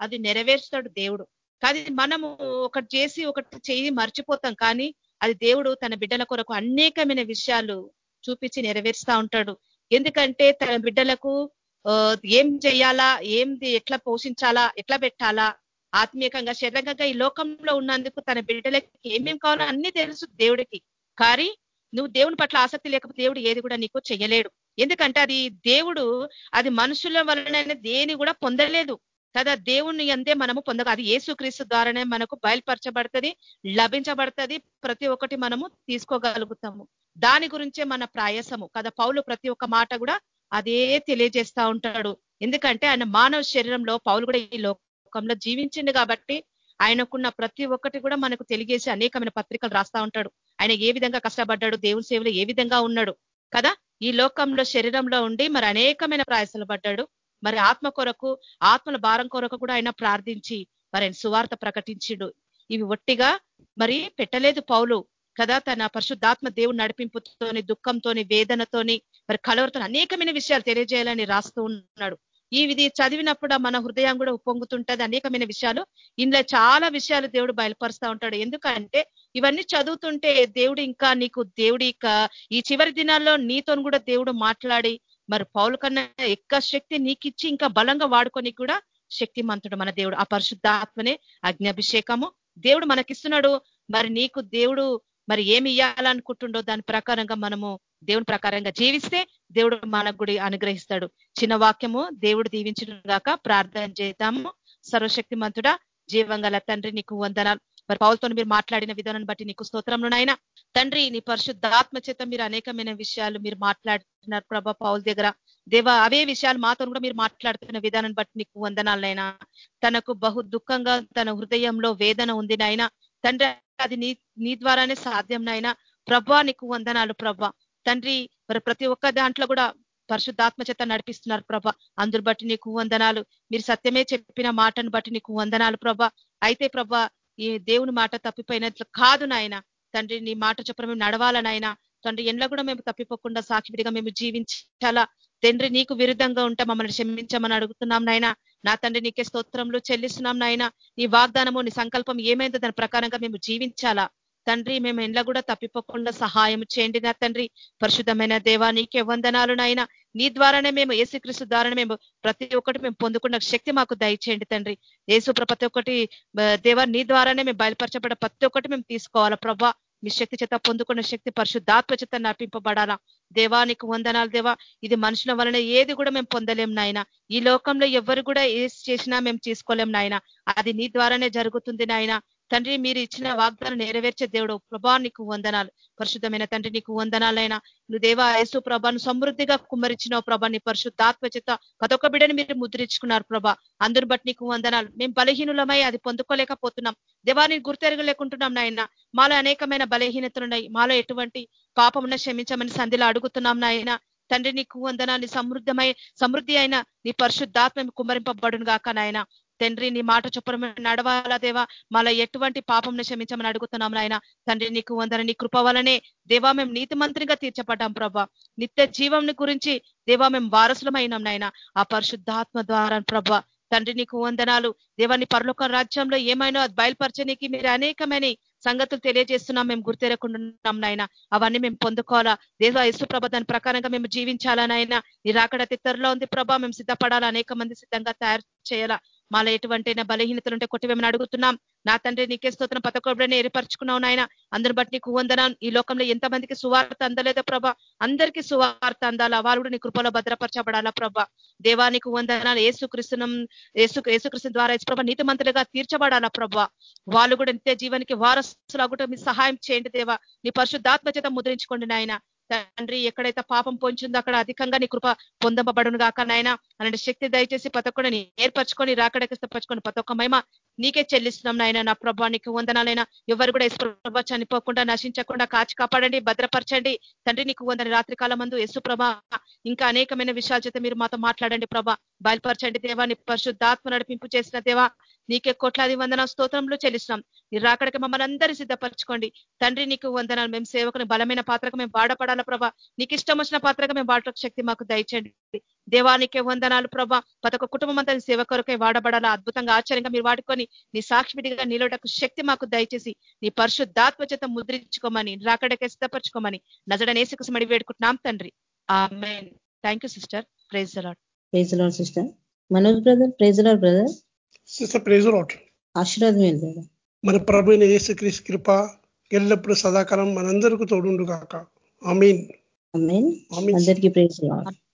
అది నెరవేర్చుతాడు దేవుడు. కానీ మనము ఒకటి చేసి ఒకటి చేయి మర్చిపోతాం. కానీ అది దేవుడు తన బిడ్డల కొరకు అనేకమైన విషయాలు చూపించి నెరవేరుస్తా ఉంటాడు. ఎందుకంటే తన బిడ్డలకు ఏం చేయాలా? ఏం ఎట్లా పోషించాలా? ఎట్లా పెట్టాలా? ఆత్మీయకంగా శరీరంగా ఈ లోకంలో ఉన్నందుకు తన బిడ్డలకి ఏమేం కావాలో అన్ని తెలుసు దేవుడికి. కానీ నువ్వు దేవుని పట్ల ఆసక్తి లేకపోతే దేవుడు ఏది కూడా నీకు చెయ్యలేడు. ఎందుకంటే అది దేవుడు అది మనుషుల వలన దేని కూడా పొందలేదు. కదా దేవుణ్ణి అందే మనము పొందక అది ఏసుక్రీస్తు ద్వారానే మనకు బయలుపరచబడుతుంది లభించబడుతుంది ప్రతి ఒక్కటి మనము తీసుకోగలుగుతాము. దాని గురించే మన ప్రయాసము. కదా పౌలు ప్రతి ఒక్క మాట కూడా అదే తెలియజేస్తా ఉంటాడు. ఎందుకంటే ఆయన మానవ శరీరంలో పౌలు కూడా ఈ లోకంలో జీవించింది కాబట్టి ఆయనకున్న ప్రతి ఒక్కటి కూడా మనకు తెలియజేసి అనేకమైన పత్రికలు రాస్తా ఉంటాడు. ఆయన ఏ విధంగా కష్టపడ్డాడు దేవుని సేవలో ఏ విధంగా ఉన్నాడు కదా? ఈ లోకంలో శరీరంలో ఉండి మరి అనేకమైన ప్రయాసలు పడ్డాడు. మరి ఆత్మ కొరకు ఆత్మల భారం కొరకు కూడా ఆయన ప్రార్థించి మరి ఆయన సువార్త ప్రకటించిండు. ఇవి ఒట్టిగా మరి పెట్టలేదు పౌలు కదా? తన పరిశుద్ధాత్మ దేవుడు నడిపింపుతోని దుఃఖంతోని వేదనతోని మరి కలవరతో అనేకమైన విషయాలు తెలియజేయాలని రాస్తూ ఉన్నాడు. ఈ విధి చదివినప్పుడు మన హృదయం కూడా ఉప్పొంగుతుంటది. అనేకమైన విషయాలు ఇందులో చాలా విషయాలు దేవుడు బయలుపరుస్తూ ఉంటాడు. ఎందుకంటే ఇవన్నీ చదువుతుంటే దేవుడు ఇంకా నీకు దేవుడి ఈ చివరి దినాల్లో నీతో కూడా దేవుడు మాట్లాడి మరి పౌలు కన్నా ఎక్కువ శక్తి నీకిచ్చి ఇంకా బలంగా వాడుకొని కూడా శక్తిమంతుడు మన దేవుడు. ఆ పరిశుద్ధాత్మనే అగ్నిభిషేకము దేవుడు మనకిస్తున్నాడు. మరి నీకు దేవుడు మరి ఏమి ఇయ్యాలనుకుంటుండో దాని ప్రకారంగా మనము దేవుని ప్రకారంగా జీవిస్తే దేవుడు మనకు గుడి అనుగ్రహిస్తాడు. చిన్న వాక్యము దేవుడు దీవించడం గాక ప్రార్థన చేద్దాము. సర్వశక్తిమంతుడా జీవంగల తండ్రి నీకు వందనాలు. మరి పౌలతో మీరు మాట్లాడిన విధానాన్ని బట్టి నీకు స్తోత్రంలో నాయన. తండ్రి నీ పరిశుద్ధాత్మ చేత మీరు అనేకమైన విషయాలు మీరు మాట్లాడుతున్నారు ప్రభా పౌల్ దగ్గర. దేవ అవే విషయాలు మాతో కూడా మీరు మాట్లాడుతున్న విధానం బట్టి నీకు వందనాలనైనా తనకు బహు దుఃఖంగా తన హృదయంలో వేదన ఉంది నాయన. తండ్రి అది నీ నీ ద్వారానే సాధ్యం నాయన. ప్రభా నీకు వందనాలు ప్రభా. తండ్రి మరి ప్రతి ఒక్క దాంట్లో కూడా పరిశుద్ధాత్మ చేత నడిపిస్తున్నారు ప్రభ. అందును బట్టి నీకు వందనాలు. మీరు సత్యమే చెప్పిన మాటను బట్టి నీకు వందనాలు ప్రభ. అయితే ప్రభ ఈ దేవుని మాట తప్పిపోయినట్లు కాదు నాయన. తండ్రి నీ మాట చెప్పిన మేము నడవాలనైనా తండ్రి ఎండ్ల కూడా మేము తప్పిపోకుండా సాక్షిడిగా మేము జీవించాలా? తండ్రి నీకు విరుద్ధంగా ఉంటే మమ్మల్ని క్షమించమని అడుగుతున్నాం నాయన. నా తండ్రి నీకే స్తోత్రంలో చెల్లిస్తున్నాం నాయన. నీ వాగ్దానము నీ సంకల్పం ఏమైందో దాని ప్రకారంగా మేము జీవించాలా? తండ్రి మేము ఎండ్ల కూడా తప్పిపోకుండా సహాయం చేయండి నా తండ్రి. పరిశుద్ధమైన దేవా నీకే వందనాలు నాయన. నీ ద్వారానే మేము ఏసుక్రీస్తు ద్వారానే మేము ప్రతి ఒక్కటి మేము పొందుకున్న శక్తి మాకు దయచేయండి తండ్రి. ఏసు ప్రతి ఒక్కటి దేవా నీ ద్వారానే మేము బయలుపరచబడ ప్రతి ఒక్కటి మేము తీసుకోవాలా ప్రభా. మీ శక్తి చేత పొందుకున్న శక్తి పరిశుద్ధాత్మ చేత నడిపింపబడాలా? దేవానికి వందనాలు దేవా. ఇది మనుషుల వలన ఏది కూడా మేము పొందలేం నాయన. ఈ లోకంలో ఎవరు కూడా ఏ చేసినా మేము తీసుకోలేం నాయన. అది నీ ద్వారానే జరుగుతుంది నాయన. తండ్రి మీరు ఇచ్చిన వాగ్దానం నెరవేర్చే దేవుడు. ప్రభా నీకు వందనాలు. పరిశుద్ధమైన తండ్రి నీకు వందనాలైనా. నువ్వు దేవా యేసు ప్రభాను సమృద్ధిగా కుమ్మరించినావు ప్రభా. నీ పరిశుద్ధాత్మ చేత ప్రతొక్క బిడ్డని మీరు ముద్రించుకున్నారు ప్రభా. అందరిని బట్టి నీకు వందనాలు. మేము బలహీనులమై అది పొందుకోలేకపోతున్నాం. దేవాన్ని గుర్తెరగలేకుంటున్నాం నాయన. మాలో అనేకమైన బలహీనతలున్నాయి. మాలో ఎటువంటి పాపమున్న క్షమించమని సంధిలో అడుగుతున్నాం నాయన. తండ్రి నీకు వందనాన్ని సమృద్ధమై సమృద్ధి అయిన నీ పరిశుద్ధాత్మ కుమ్మరింపబడును గాక నాయన. తండ్రి నీ మాట చొప్పున నడవాలా దేవా? మళ్ళీ ఎటువంటి పాపంను క్షమించమని అడుగుతున్నాం నాయన. తండ్రి నీకు వందన నీ కృప వలనే దేవా మేము నీతి మంత్రిగా తీర్చబడ్డాం ప్రభా. నిత్య జీవం గురించి దేవా మేము వారసులమైనాం నాయన. ఆ పరిశుద్ధాత్మ ద్వారా ప్రభ తండ్రి నీకు వందనాలు. దేవాన్ని పరలోక రాజ్యంలో ఏమైనా బయలుపరచనీకి మీరు అనేకమైన సంగతులు తెలియజేస్తున్నాం మేము గుర్తెరకుంటున్నాం నాయన. అవన్నీ మేము పొందుకోవాలా? దేవా ఇసు ప్రభ దాని ప్రకారంగా మేము జీవించాలా నాయన? నీ రాకడ తిత్తరలో ఉంది ప్రభా మేము సిద్ధపడాలా? అనేక మంది సిద్ధంగా తయారు చేయాలా? మాలో ఎటువంటి బలహీనతలు ఉంటే కొట్టివేమని అడుగుతున్నాం. నా తండ్రి నీకే స్తోత్రం పతకొబ్బడిని ఏర్పరచుకున్నావు నాయన. అందరి బట్టి నీకు వందనం ఈ లోకంలో ఎంతమందికి సువార్త అందలేదో ప్రభా. అందరికీ సువార్త అందాలా. వాళ్ళు కూడా నీ కృపలో భద్రపరచబడాలా ప్రభా. దేవానికి వందనాలు. ఏసుకృష్ణం ఏసు ఏసుకృష్ణ ద్వారా ప్రభా నీతి మంత్రులుగా తీర్చబడాలా ప్రభా. వాళ్ళు కూడా నిత్య జీవానికి వారసులాగుట మీ సహాయం చేయండి దేవా. నీ పరిశుద్ధాత్మ చేత ముద్రించుకోండి నాయన. తండ్రి ఎక్కడైతే పాపం పొంచుందో అక్కడ అధికంగా నీ కృప పొందబడును గాక నాయన. అలాంటి శక్తి దయచేసి పతొక్కడని ఏర్పరచుకొని రాకడకిస్తపరచుకొని ప్రతి పతొక్క మహిమ నీకే చెల్లిస్తున్నాం నాయన నా ప్రభా నీకు వందనాలైనా. ఎవరు కూడా ప్రభ చనిపోకుండా నశించకుండా కాచి కాపాడండి భద్రపరచండి. తండ్రి నీకు వందని రాత్రి కాలం మందు యశు ఇంకా అనేకమైన విషయాల చేత మీరు మాతో మాట్లాడండి ప్రభా. బయలుపరచండి దేవా నీ పరిశుద్ధాత్మ నడిపింపు చేసిన దేవా. నీకే కోట్లాది వందన స్తోత్రంలో చెల్లిస్తున్నాం. మీరు రాకడికి మమ్మల్ని అందరూ సిద్ధపరచుకోండి. తండ్రి నీకు వందనాలు. మేము సేవకుని బలమైన పాత్రకు మేము వాడపడాల ప్రభా. నీకు ఇష్టం వచ్చిన పాత్రగా మేము వాడటం శక్తి మాకు దయచండి దేవానికే వందనాలు ప్రభా. ప్రతి కుటుంబం అంతా సేవ కొరకై వాడబడాలా. అద్భుతంగా ఆశ్చర్యంగా మీరు వాడుకొని నీ సాక్షిడిగా నిలవటకు శక్తి మాకు దయచేసి నీ పరిశుద్ధాత్మ చేత ముద్రించుకోమని రాకడకే సిద్ధపరచుకోమని నజడనేసుకు మడి వేడుకుంటున్నాం తండ్రి. ఆమెన్. థ్యాంక్ యూ సిస్టర్ ప్రైజ్ అలాడ్ praise Lord sister Manoj brother praise Lord brother sister praise Lord ఆశీర్వాదం బ్రదర్? మన ప్రభు అయిన యేసుక్రీస్తు కృప ఎల్లప్పుడూ సదాకాలం మనందరికీ తోడుండు కాక ఆమీన్. అందరికీ praise Lord praise Lord sisters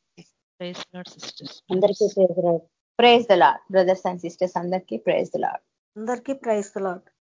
అందరికీ praise praise the Lord brothers and sisters అందరికీ ప్రైజ్ ద లాడ్ అందరికీ ప్రైజ్ లాడ్